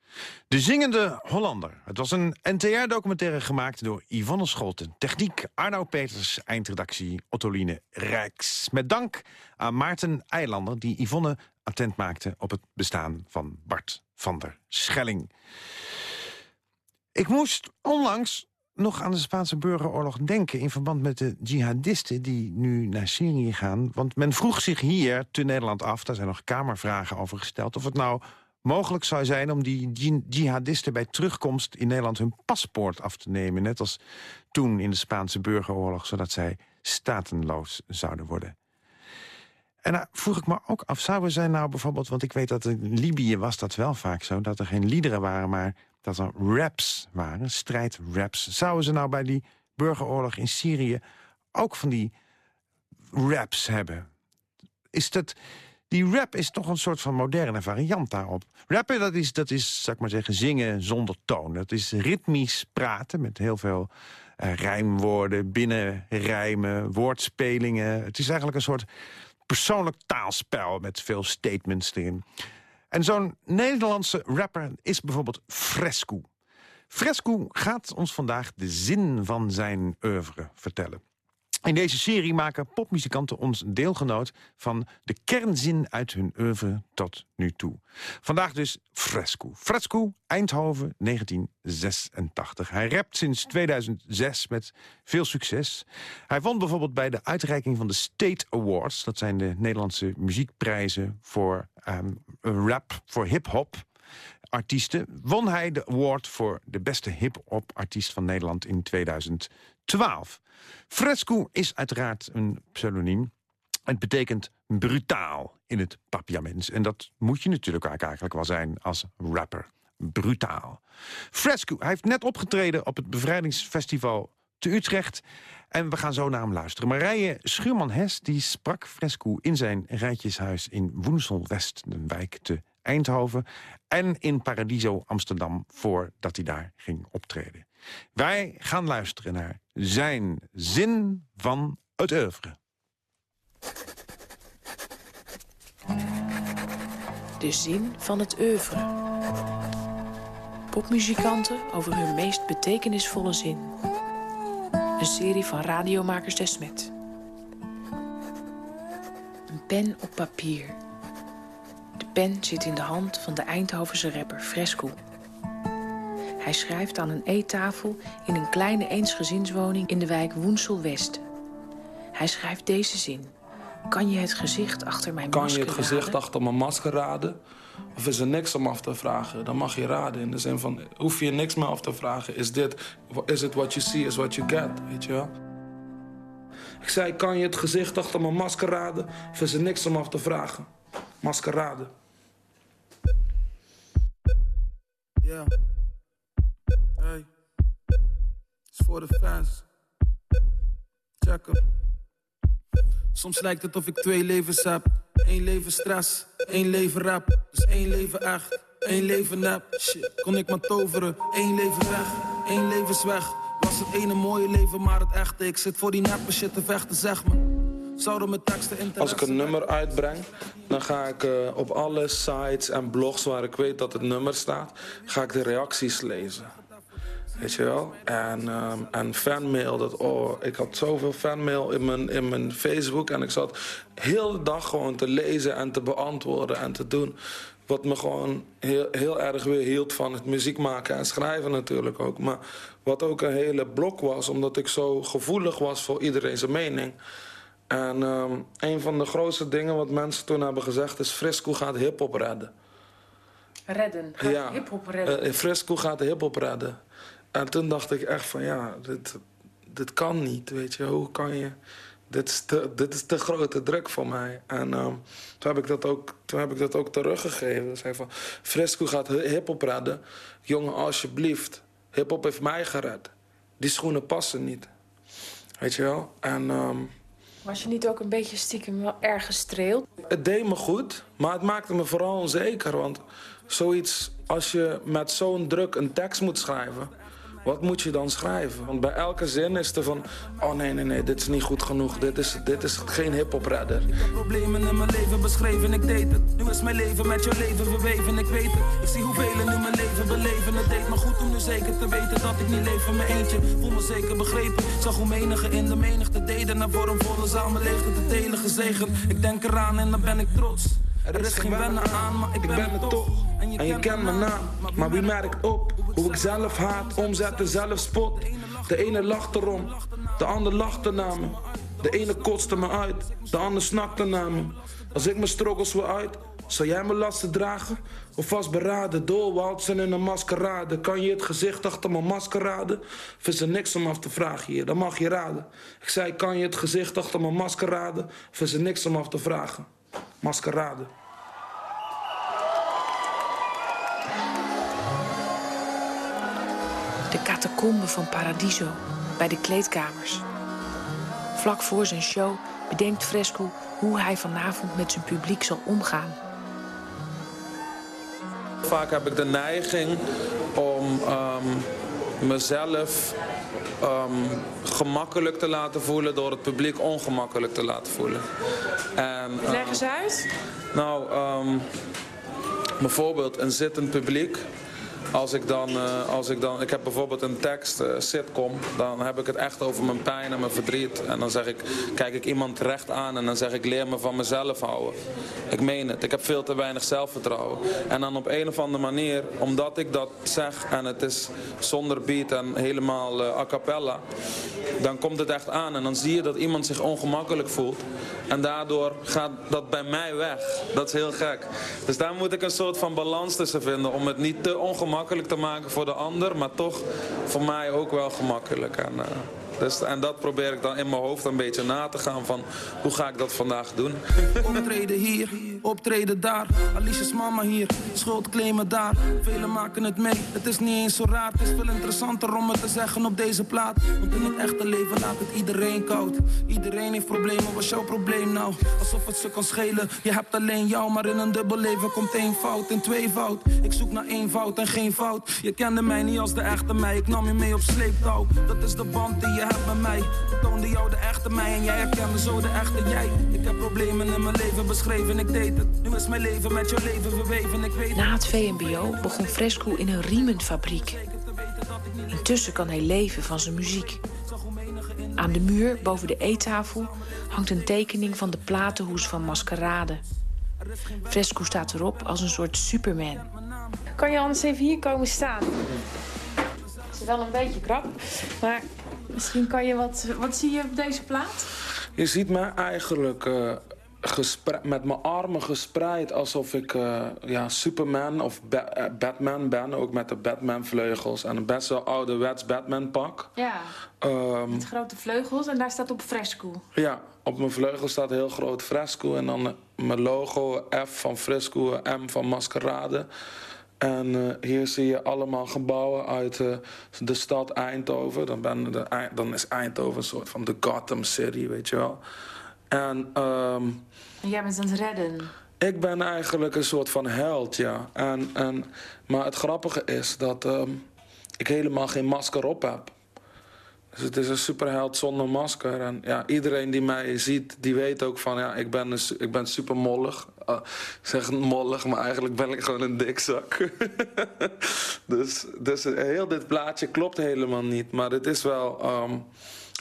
De Zingende Hollander. Het was een NTR-documentaire gemaakt door Yvonne Scholten. Techniek Arno Peters, eindredactie Ottoline Rijks. Met dank aan Maarten Eilander die Yvonne attent maakte... op het bestaan van Bart van der Schelling. Ik moest onlangs nog aan de Spaanse burgeroorlog denken... in verband met de jihadisten die nu naar Syrië gaan. Want men vroeg zich hier te Nederland af... daar zijn nog kamervragen over gesteld... of het nou mogelijk zou zijn om die jihadisten bij terugkomst in Nederland... hun paspoort af te nemen, net als toen in de Spaanse burgeroorlog... zodat zij statenloos zouden worden. En nou vroeg ik me ook af, zouden zij nou bijvoorbeeld... want ik weet dat in Libië was dat wel vaak zo... dat er geen liederen waren, maar dat er raps waren, strijdraps. Zouden ze nou bij die burgeroorlog in Syrië ook van die raps hebben? Is dat... Die rap is toch een soort van moderne variant daarop. Rappen, dat is, dat is zou ik maar zeggen, zingen zonder toon. Dat is ritmisch praten met heel veel uh, rijmwoorden, binnenrijmen, woordspelingen. Het is eigenlijk een soort persoonlijk taalspel met veel statements erin. En zo'n Nederlandse rapper is bijvoorbeeld Fresco. Fresco gaat ons vandaag de zin van zijn oeuvre vertellen. In deze serie maken popmuzikanten ons deelgenoot van de kernzin uit hun oeuvre tot nu toe. Vandaag dus Fresco. Fresco, Eindhoven, 1986. Hij rapt sinds 2006 met veel succes. Hij won bijvoorbeeld bij de uitreiking van de State Awards. Dat zijn de Nederlandse muziekprijzen voor um, rap, voor hip-hop artiesten... won hij de award voor de beste hip-hop artiest van Nederland in 2012. Fresco is uiteraard een pseudoniem. Het betekent brutaal in het papiaments. En dat moet je natuurlijk eigenlijk wel zijn als rapper. Brutaal. Fresco, hij heeft net opgetreden op het bevrijdingsfestival te Utrecht. En we gaan zo naar hem luisteren. Marije Schuurman-Hes die sprak Fresco in zijn rijtjeshuis in Woensel-West, een wijk te Eindhoven. En in Paradiso Amsterdam voordat hij daar ging optreden. Wij gaan luisteren naar zijn zin van het oeuvre. De zin van het oeuvre. Popmuzikanten over hun meest betekenisvolle zin. Een serie van radiomakers Desmet. Een pen op papier. Pen zit in de hand van de Eindhovense rapper Fresco. Hij schrijft aan een eettafel in een kleine eensgezinswoning in de wijk Woensel-West. Hij schrijft deze zin. Kan je het gezicht achter mijn kan masker Kan je het gezicht achter mijn masker raden? Of is er niks om af te vragen? Dan mag je raden. In de zin van, hoef je niks meer af te vragen. Is dit, is it what you see, is what you get? Weet je wel? Ik zei, kan je het gezicht achter mijn masker raden? Of is er niks om af te vragen? Maskerade. Ja. Hey. Is voor de fans. Check em. Soms lijkt het of ik twee levens heb. Eén leven stress, één leven rap. Dus één leven echt, één leven nep. Shit, kon ik maar toveren. Eén leven weg, één levensweg. Was het ene mooie leven, maar het echte. Ik zit voor die neppe shit te vechten, zeg me. Zouden mijn teksten. Als ik een nummer uitbreng, dan ga ik uh, op alle sites en blogs waar ik weet dat het nummer staat... ga ik de reacties lezen. Weet je wel? En, um, en fanmail, dat, oh, ik had zoveel fanmail in mijn, in mijn Facebook... en ik zat heel de dag gewoon te lezen en te beantwoorden en te doen... Wat me gewoon heel, heel erg weer hield van het muziek maken en schrijven natuurlijk ook. Maar wat ook een hele blok was, omdat ik zo gevoelig was voor iedereen zijn mening. En um, een van de grootste dingen wat mensen toen hebben gezegd is... Frisco gaat hip-hop redden. Redden? Gaat ja, hip-hop redden? Uh, Frisco gaat hip-hop redden. En toen dacht ik echt van ja, dit, dit kan niet. Weet je, hoe kan je. Dit is te, dit is te grote druk voor mij. En um, toen, heb ik dat ook, toen heb ik dat ook teruggegeven. Ik zei van Frisco gaat hip-hop redden. Jongen, alsjeblieft. Hip-hop heeft mij gered. Die schoenen passen niet. Weet je wel? En. Um, was je niet ook een beetje stiekem wel erg gestreeld? Het deed me goed, maar het maakte me vooral onzeker. Want zoiets, als je met zo'n druk een tekst moet schrijven... Wat moet je dan schrijven? Want bij elke zin is er van... oh nee, nee, nee, dit is niet goed genoeg. Dit is, dit is geen hip-hop-redder. Ik heb problemen in mijn leven beschreven, ik deed het. Nu is mijn leven met jouw leven verweven, ik weet het. Ik zie hoeveel nu mijn leven beleven. Het deed me goed om nu zeker te weten dat ik niet leef van mijn eentje. Voel me zeker begrepen. Zag hoe menige in de menigte deden. Naar volle zaal mijn leegte te delen gezegend. Ik denk eraan en dan ben ik trots. Er is geen wennen aan, maar ik ben, ben het toch. En je, kent mijn naam, maar wie merkt op? Hoe ik zelf haat, omzet en zelf spot. De ene lacht erom, de ander lachte naar me. De ene kotste me uit, de ander snakte naar me. Als ik mijn struggles wil uit, zal jij mijn lasten dragen? Of vastberaden, doorwalsen in een maskerade? Kan je het gezicht achter mijn maskerade? Is er niks om af te vragen hier, dan mag je raden. Ik zei, kan je het gezicht achter mijn maskerade? Is er niks om af te vragen? Maskerade. De catacombe van Paradiso, bij de kleedkamers. Vlak voor zijn show bedenkt Fresco hoe hij vanavond met zijn publiek zal omgaan. Vaak heb ik de neiging om ehm, mezelf ehm, gemakkelijk te laten voelen door het publiek ongemakkelijk te laten voelen. En, ehm, Leg eens uit. nou, ehm, bijvoorbeeld een zittend publiek. Als ik dan, eh, als ik dan, ik heb bijvoorbeeld een tekst, eh, sitcom, dan heb ik het echt over mijn pijn en mijn verdriet. En dan zeg ik, kijk ik iemand recht aan en dan zeg ik, leer me van mezelf houden. Ik meen het, ik heb veel te weinig zelfvertrouwen. En dan op een of andere manier, omdat ik dat zeg en het is zonder beat en helemaal eh, a cappella, dan komt het echt aan en dan zie je dat iemand zich ongemakkelijk voelt. En daardoor gaat dat bij mij weg. Dat is heel gek. Dus daar moet ik een soort van balans tussen vinden om het niet te ongemakkelijk te maken voor de ander, maar toch voor mij ook wel gemakkelijk. Eh, dus, en dat probeer ik dan in mijn hoofd een beetje na te gaan van hoe ga ik dat vandaag doen. Optreden hier, optreden daar. Alicia's mama hier, schuld claimen daar. Velen maken het mee, het is niet eens zo raar. Het is veel interessanter om het te zeggen op deze plaat. Want in het echte leven laat het iedereen koud. Iedereen heeft problemen, wat is jouw probleem nou? Alsof het ze kan schelen, je hebt alleen jou. Maar in een dubbel leven komt één fout en twee fout. Ik zoek naar één fout en geen fout. Je kende mij niet als de echte mij, ik nam je mee op sleeptouw. Dat is de band die je hebt met mij. Ik toonde jou de echte mij en jij herkende zo de echte jij. Ik heb problemen in mijn leven beschreven, ik deed het. Nu is mijn leven met jouw leven verweven, ik weet Na het VMBO begon Fresco in een riemenfabriek. Intussen kan hij leven van zijn muziek. Aan de muur boven de eettafel hangt een tekening van de platenhoes van Maskerade. Fresco staat erop als een soort Superman. Kan je anders even hier komen staan? Het is wel een beetje krap, maar misschien kan je wat... Wat zie je op deze plaat? Je ziet mij eigenlijk eh, met mijn armen gespreid alsof ik eh, ja, Superman of Ba- eh, Batman ben. Ook met de Batman vleugels en een best wel ouderwets Batman pak. Ja, Ehm, met grote vleugels en daar staat op fresco. ja, op mijn vleugel staat heel groot Fresco en dan mijn logo F van Fresco, M van Maskerade. En eh, hier zie je allemaal gebouwen uit eh, de stad Eindhoven. Dan, ben de, Ei- dan is Eindhoven een soort van de Gotham City, weet je wel. En ehm, En jij bent aan het redden. ik ben eigenlijk een soort van held, ja. En, en, maar het grappige is dat ehm, ik helemaal geen masker op heb. Dus het is een superheld zonder masker. En ja, iedereen die mij ziet, die weet ook van... ja, ik ben, su- ik ben super mollig. Ah, ik zeg mollig, maar eigenlijk ben ik gewoon een dikzak. dus, dus heel dit plaatje klopt helemaal niet. Maar het is wel... ehm,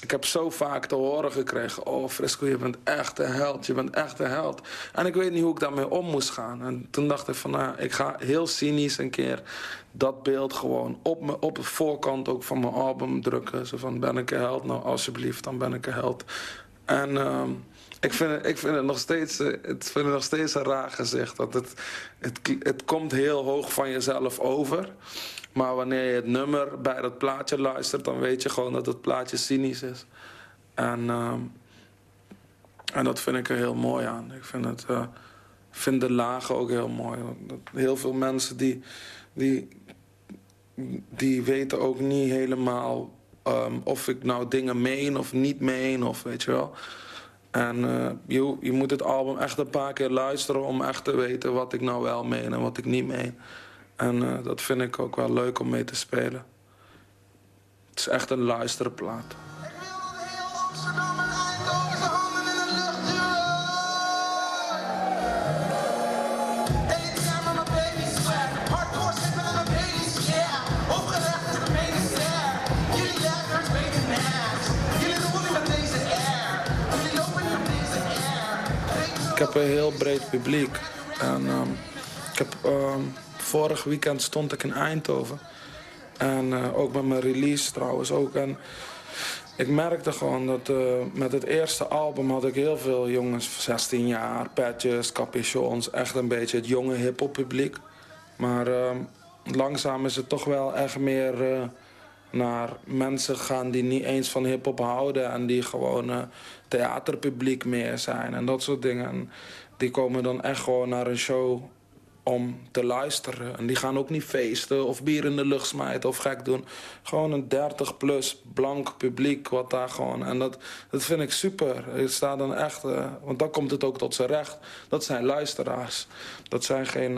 ik heb zo vaak te horen gekregen... oh, Frisco, je bent echt een held. Je bent echt een held. En ik weet niet hoe ik daarmee om moest gaan. En toen dacht ik van, nou, ik ga heel cynisch een keer... dat beeld gewoon op, me, op de voorkant ook van mijn album drukken. Zo van, ben ik een held? Nou, alsjeblieft, dan ben ik een held. En... ehm, ik vind, het, ik vind het nog steeds, eh, het vind het nog steeds een raar gezicht. Dat het, het, het komt heel hoog van jezelf over. Maar wanneer je het nummer bij dat plaatje luistert... dan weet je gewoon dat het plaatje cynisch is. En, ehm, en dat vind ik er heel mooi aan. Ik vind, het, eh, vind de lagen ook heel mooi. Heel veel mensen die, die, die weten ook niet helemaal... ehm, of ik nou dingen meen of niet meen, of weet je wel... En eh, je, je moet het album echt een paar keer luisteren om echt te weten wat ik nou wel meen en wat ik niet meen. En eh, dat vind ik ook wel leuk om mee te spelen. Het is echt een luisterplaat. Ik heb een heel breed publiek. En ehm, ik heb, ehm, vorig weekend stond ik in Eindhoven. En eh, ook met mijn release trouwens ook. En ik merkte gewoon dat eh, met het eerste album had ik heel veel jongens, 16 jaar, patches, capuchons, echt een beetje het jonge hip-hop publiek. Maar ehm, langzaam is het toch wel echt meer eh, naar mensen gaan die niet eens van hip-hop houden en die gewoon eh, theaterpubliek meer zijn en dat soort dingen. En die komen dan echt gewoon naar een show om te luisteren. En die gaan ook niet feesten of bier in de lucht smijten of gek doen. Gewoon een 30-plus blank publiek wat daar gewoon... En dat, dat vind ik super. Het staat dan echt... eh, want dan komt het ook tot zijn recht. Dat zijn luisteraars. Dat zijn geen...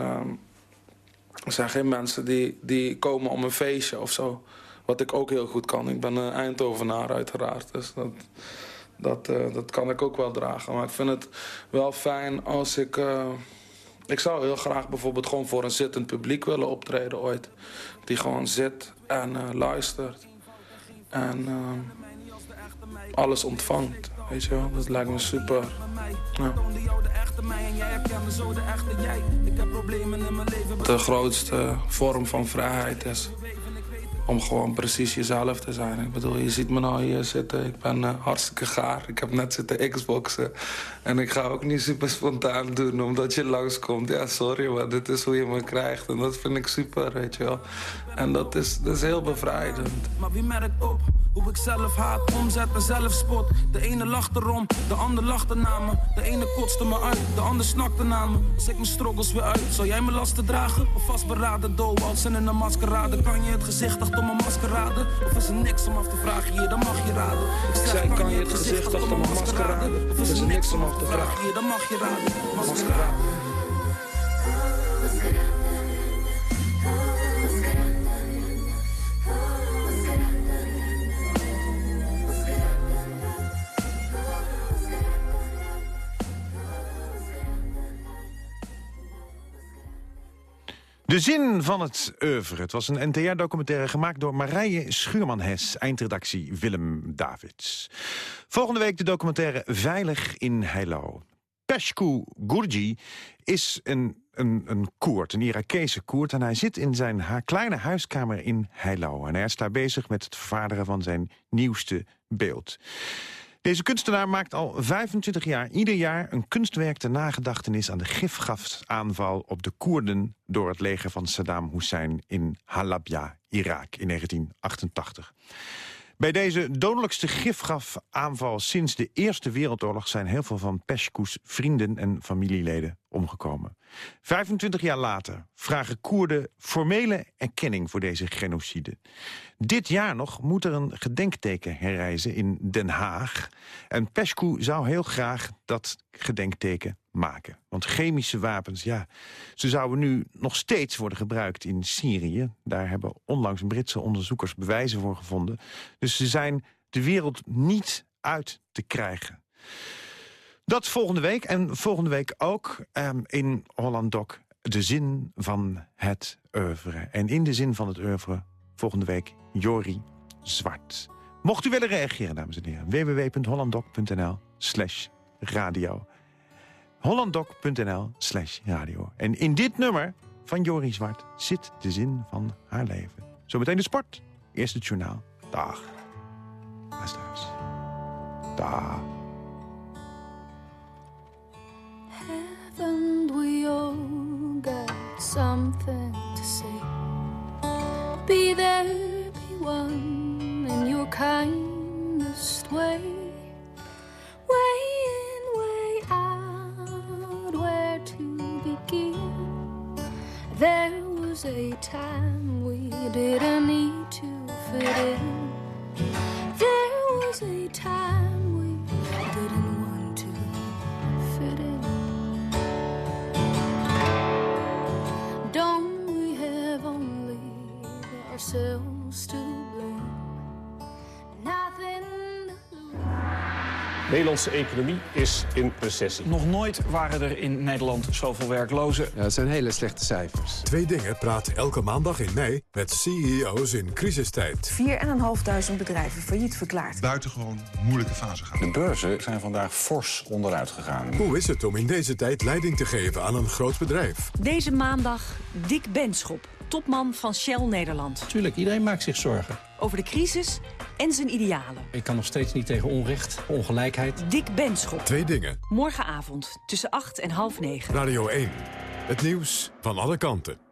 dat zijn geen mensen die, die komen om een feestje of zo. Wat ik ook heel goed kan. Ik ben een Eindhovenaar uiteraard. Dus dat, dat, eh, dat kan ik ook wel dragen. Maar ik vind het wel fijn als ik... ik zou heel graag bijvoorbeeld gewoon voor een zittend publiek willen optreden ooit. Die gewoon zit en eh, luistert. En eh, alles ontvangt. Weet je wel, dat lijkt me super. De grootste vorm van vrijheid is om gewoon precies jezelf te zijn. Ik bedoel, je ziet me nou hier zitten. Ik ben eh, hartstikke gaar. Ik heb net zitten xboxen. En ik ga ook niet super spontaan doen omdat je langskomt. Ja, sorry, maar dit is hoe je me krijgt. En dat vind ik super, weet je wel. En dat is, dat is heel bevrijdend. Maar wie merkt op hoe ik zelf haat, omzet en zelfspot? De ene lacht erom, de ander lacht ernaar me. De ene kotste me uit, de ander snakte naar me. Als ik mijn struggles weer uit, zou jij me lasten dragen? Of vastberaden, doorwalts en in een maskerade? Kan je het gezicht achter mijn maskerade? Of is er niks om af te vragen hier, dan mag je raden. Ik zei, kan je het gezicht achter mijn maskerade? Of is er niks om af te vragen hier, dan mag je raden. Maskerade. De zin van het oeuvre. Het was een NTR-documentaire gemaakt door Marije Schuurman-Hes. Eindredactie Willem Davids. Volgende week de documentaire Veilig in Heilo. Peshku Gurji is een, een, een een Irakese Koerd... en hij zit in zijn kleine huiskamer in Heilo. En hij is daar bezig met het vervaardigen van zijn nieuwste beeld. Deze kunstenaar maakt al 25 jaar ieder jaar een kunstwerk ter nagedachtenis aan de gifgasaanval op de Koerden door het leger van Saddam Hussein in Halabja, Irak in 1988. Bij deze dodelijkste gifgasaanval sinds de Eerste Wereldoorlog zijn heel veel van Peshkoes vrienden en familieleden omgekomen. 25 jaar later vragen Koerden formele erkenning voor deze genocide. Dit jaar nog moet er een gedenkteken herrijzen in Den Haag. En Peshku zou heel graag dat gedenkteken maken. Want chemische wapens, ja, ze zouden nu nog steeds worden gebruikt in Syrië. Daar hebben onlangs Britse onderzoekers bewijzen voor gevonden. Dus ze zijn de wereld niet uit te krijgen. Dat volgende week. En volgende week ook ehm, in Holland Doc de zin van het oeuvre. En in de zin van het oeuvre volgende week Jori Zwart. Mocht u willen reageren, dames en heren. www.hollanddoc.nl slash radio. hollanddoc.nl slash radio. En in dit nummer van Jori Zwart zit de zin van haar leven. Zometeen de sport. Eerst het journaal. Dag. Luisteraars. Dag. Something to say? Be there, be one in your kindest way. Way in, way out, where to begin? There was a time we didn't need to fit in. There was a time De Nederlandse economie is in recessie. Nog nooit waren er in Nederland zoveel werklozen. Ja, dat zijn hele slechte cijfers. Twee dingen praat elke maandag in mei met CEO's in crisistijd. 4.500 bedrijven failliet verklaard. Buitengewoon moeilijke fase gaan. De beurzen zijn vandaag fors onderuit gegaan. Hoe is het om in deze tijd leiding te geven aan een groot bedrijf? Deze maandag Dick Benschop. topman van Shell Nederland. Tuurlijk, iedereen maakt zich zorgen. Over de crisis en zijn idealen. Ik kan nog steeds niet tegen onrecht, ongelijkheid. Dick Benschop. Twee dingen. Morgenavond tussen 8 en half 9. Radio 1. Het nieuws van alle kanten.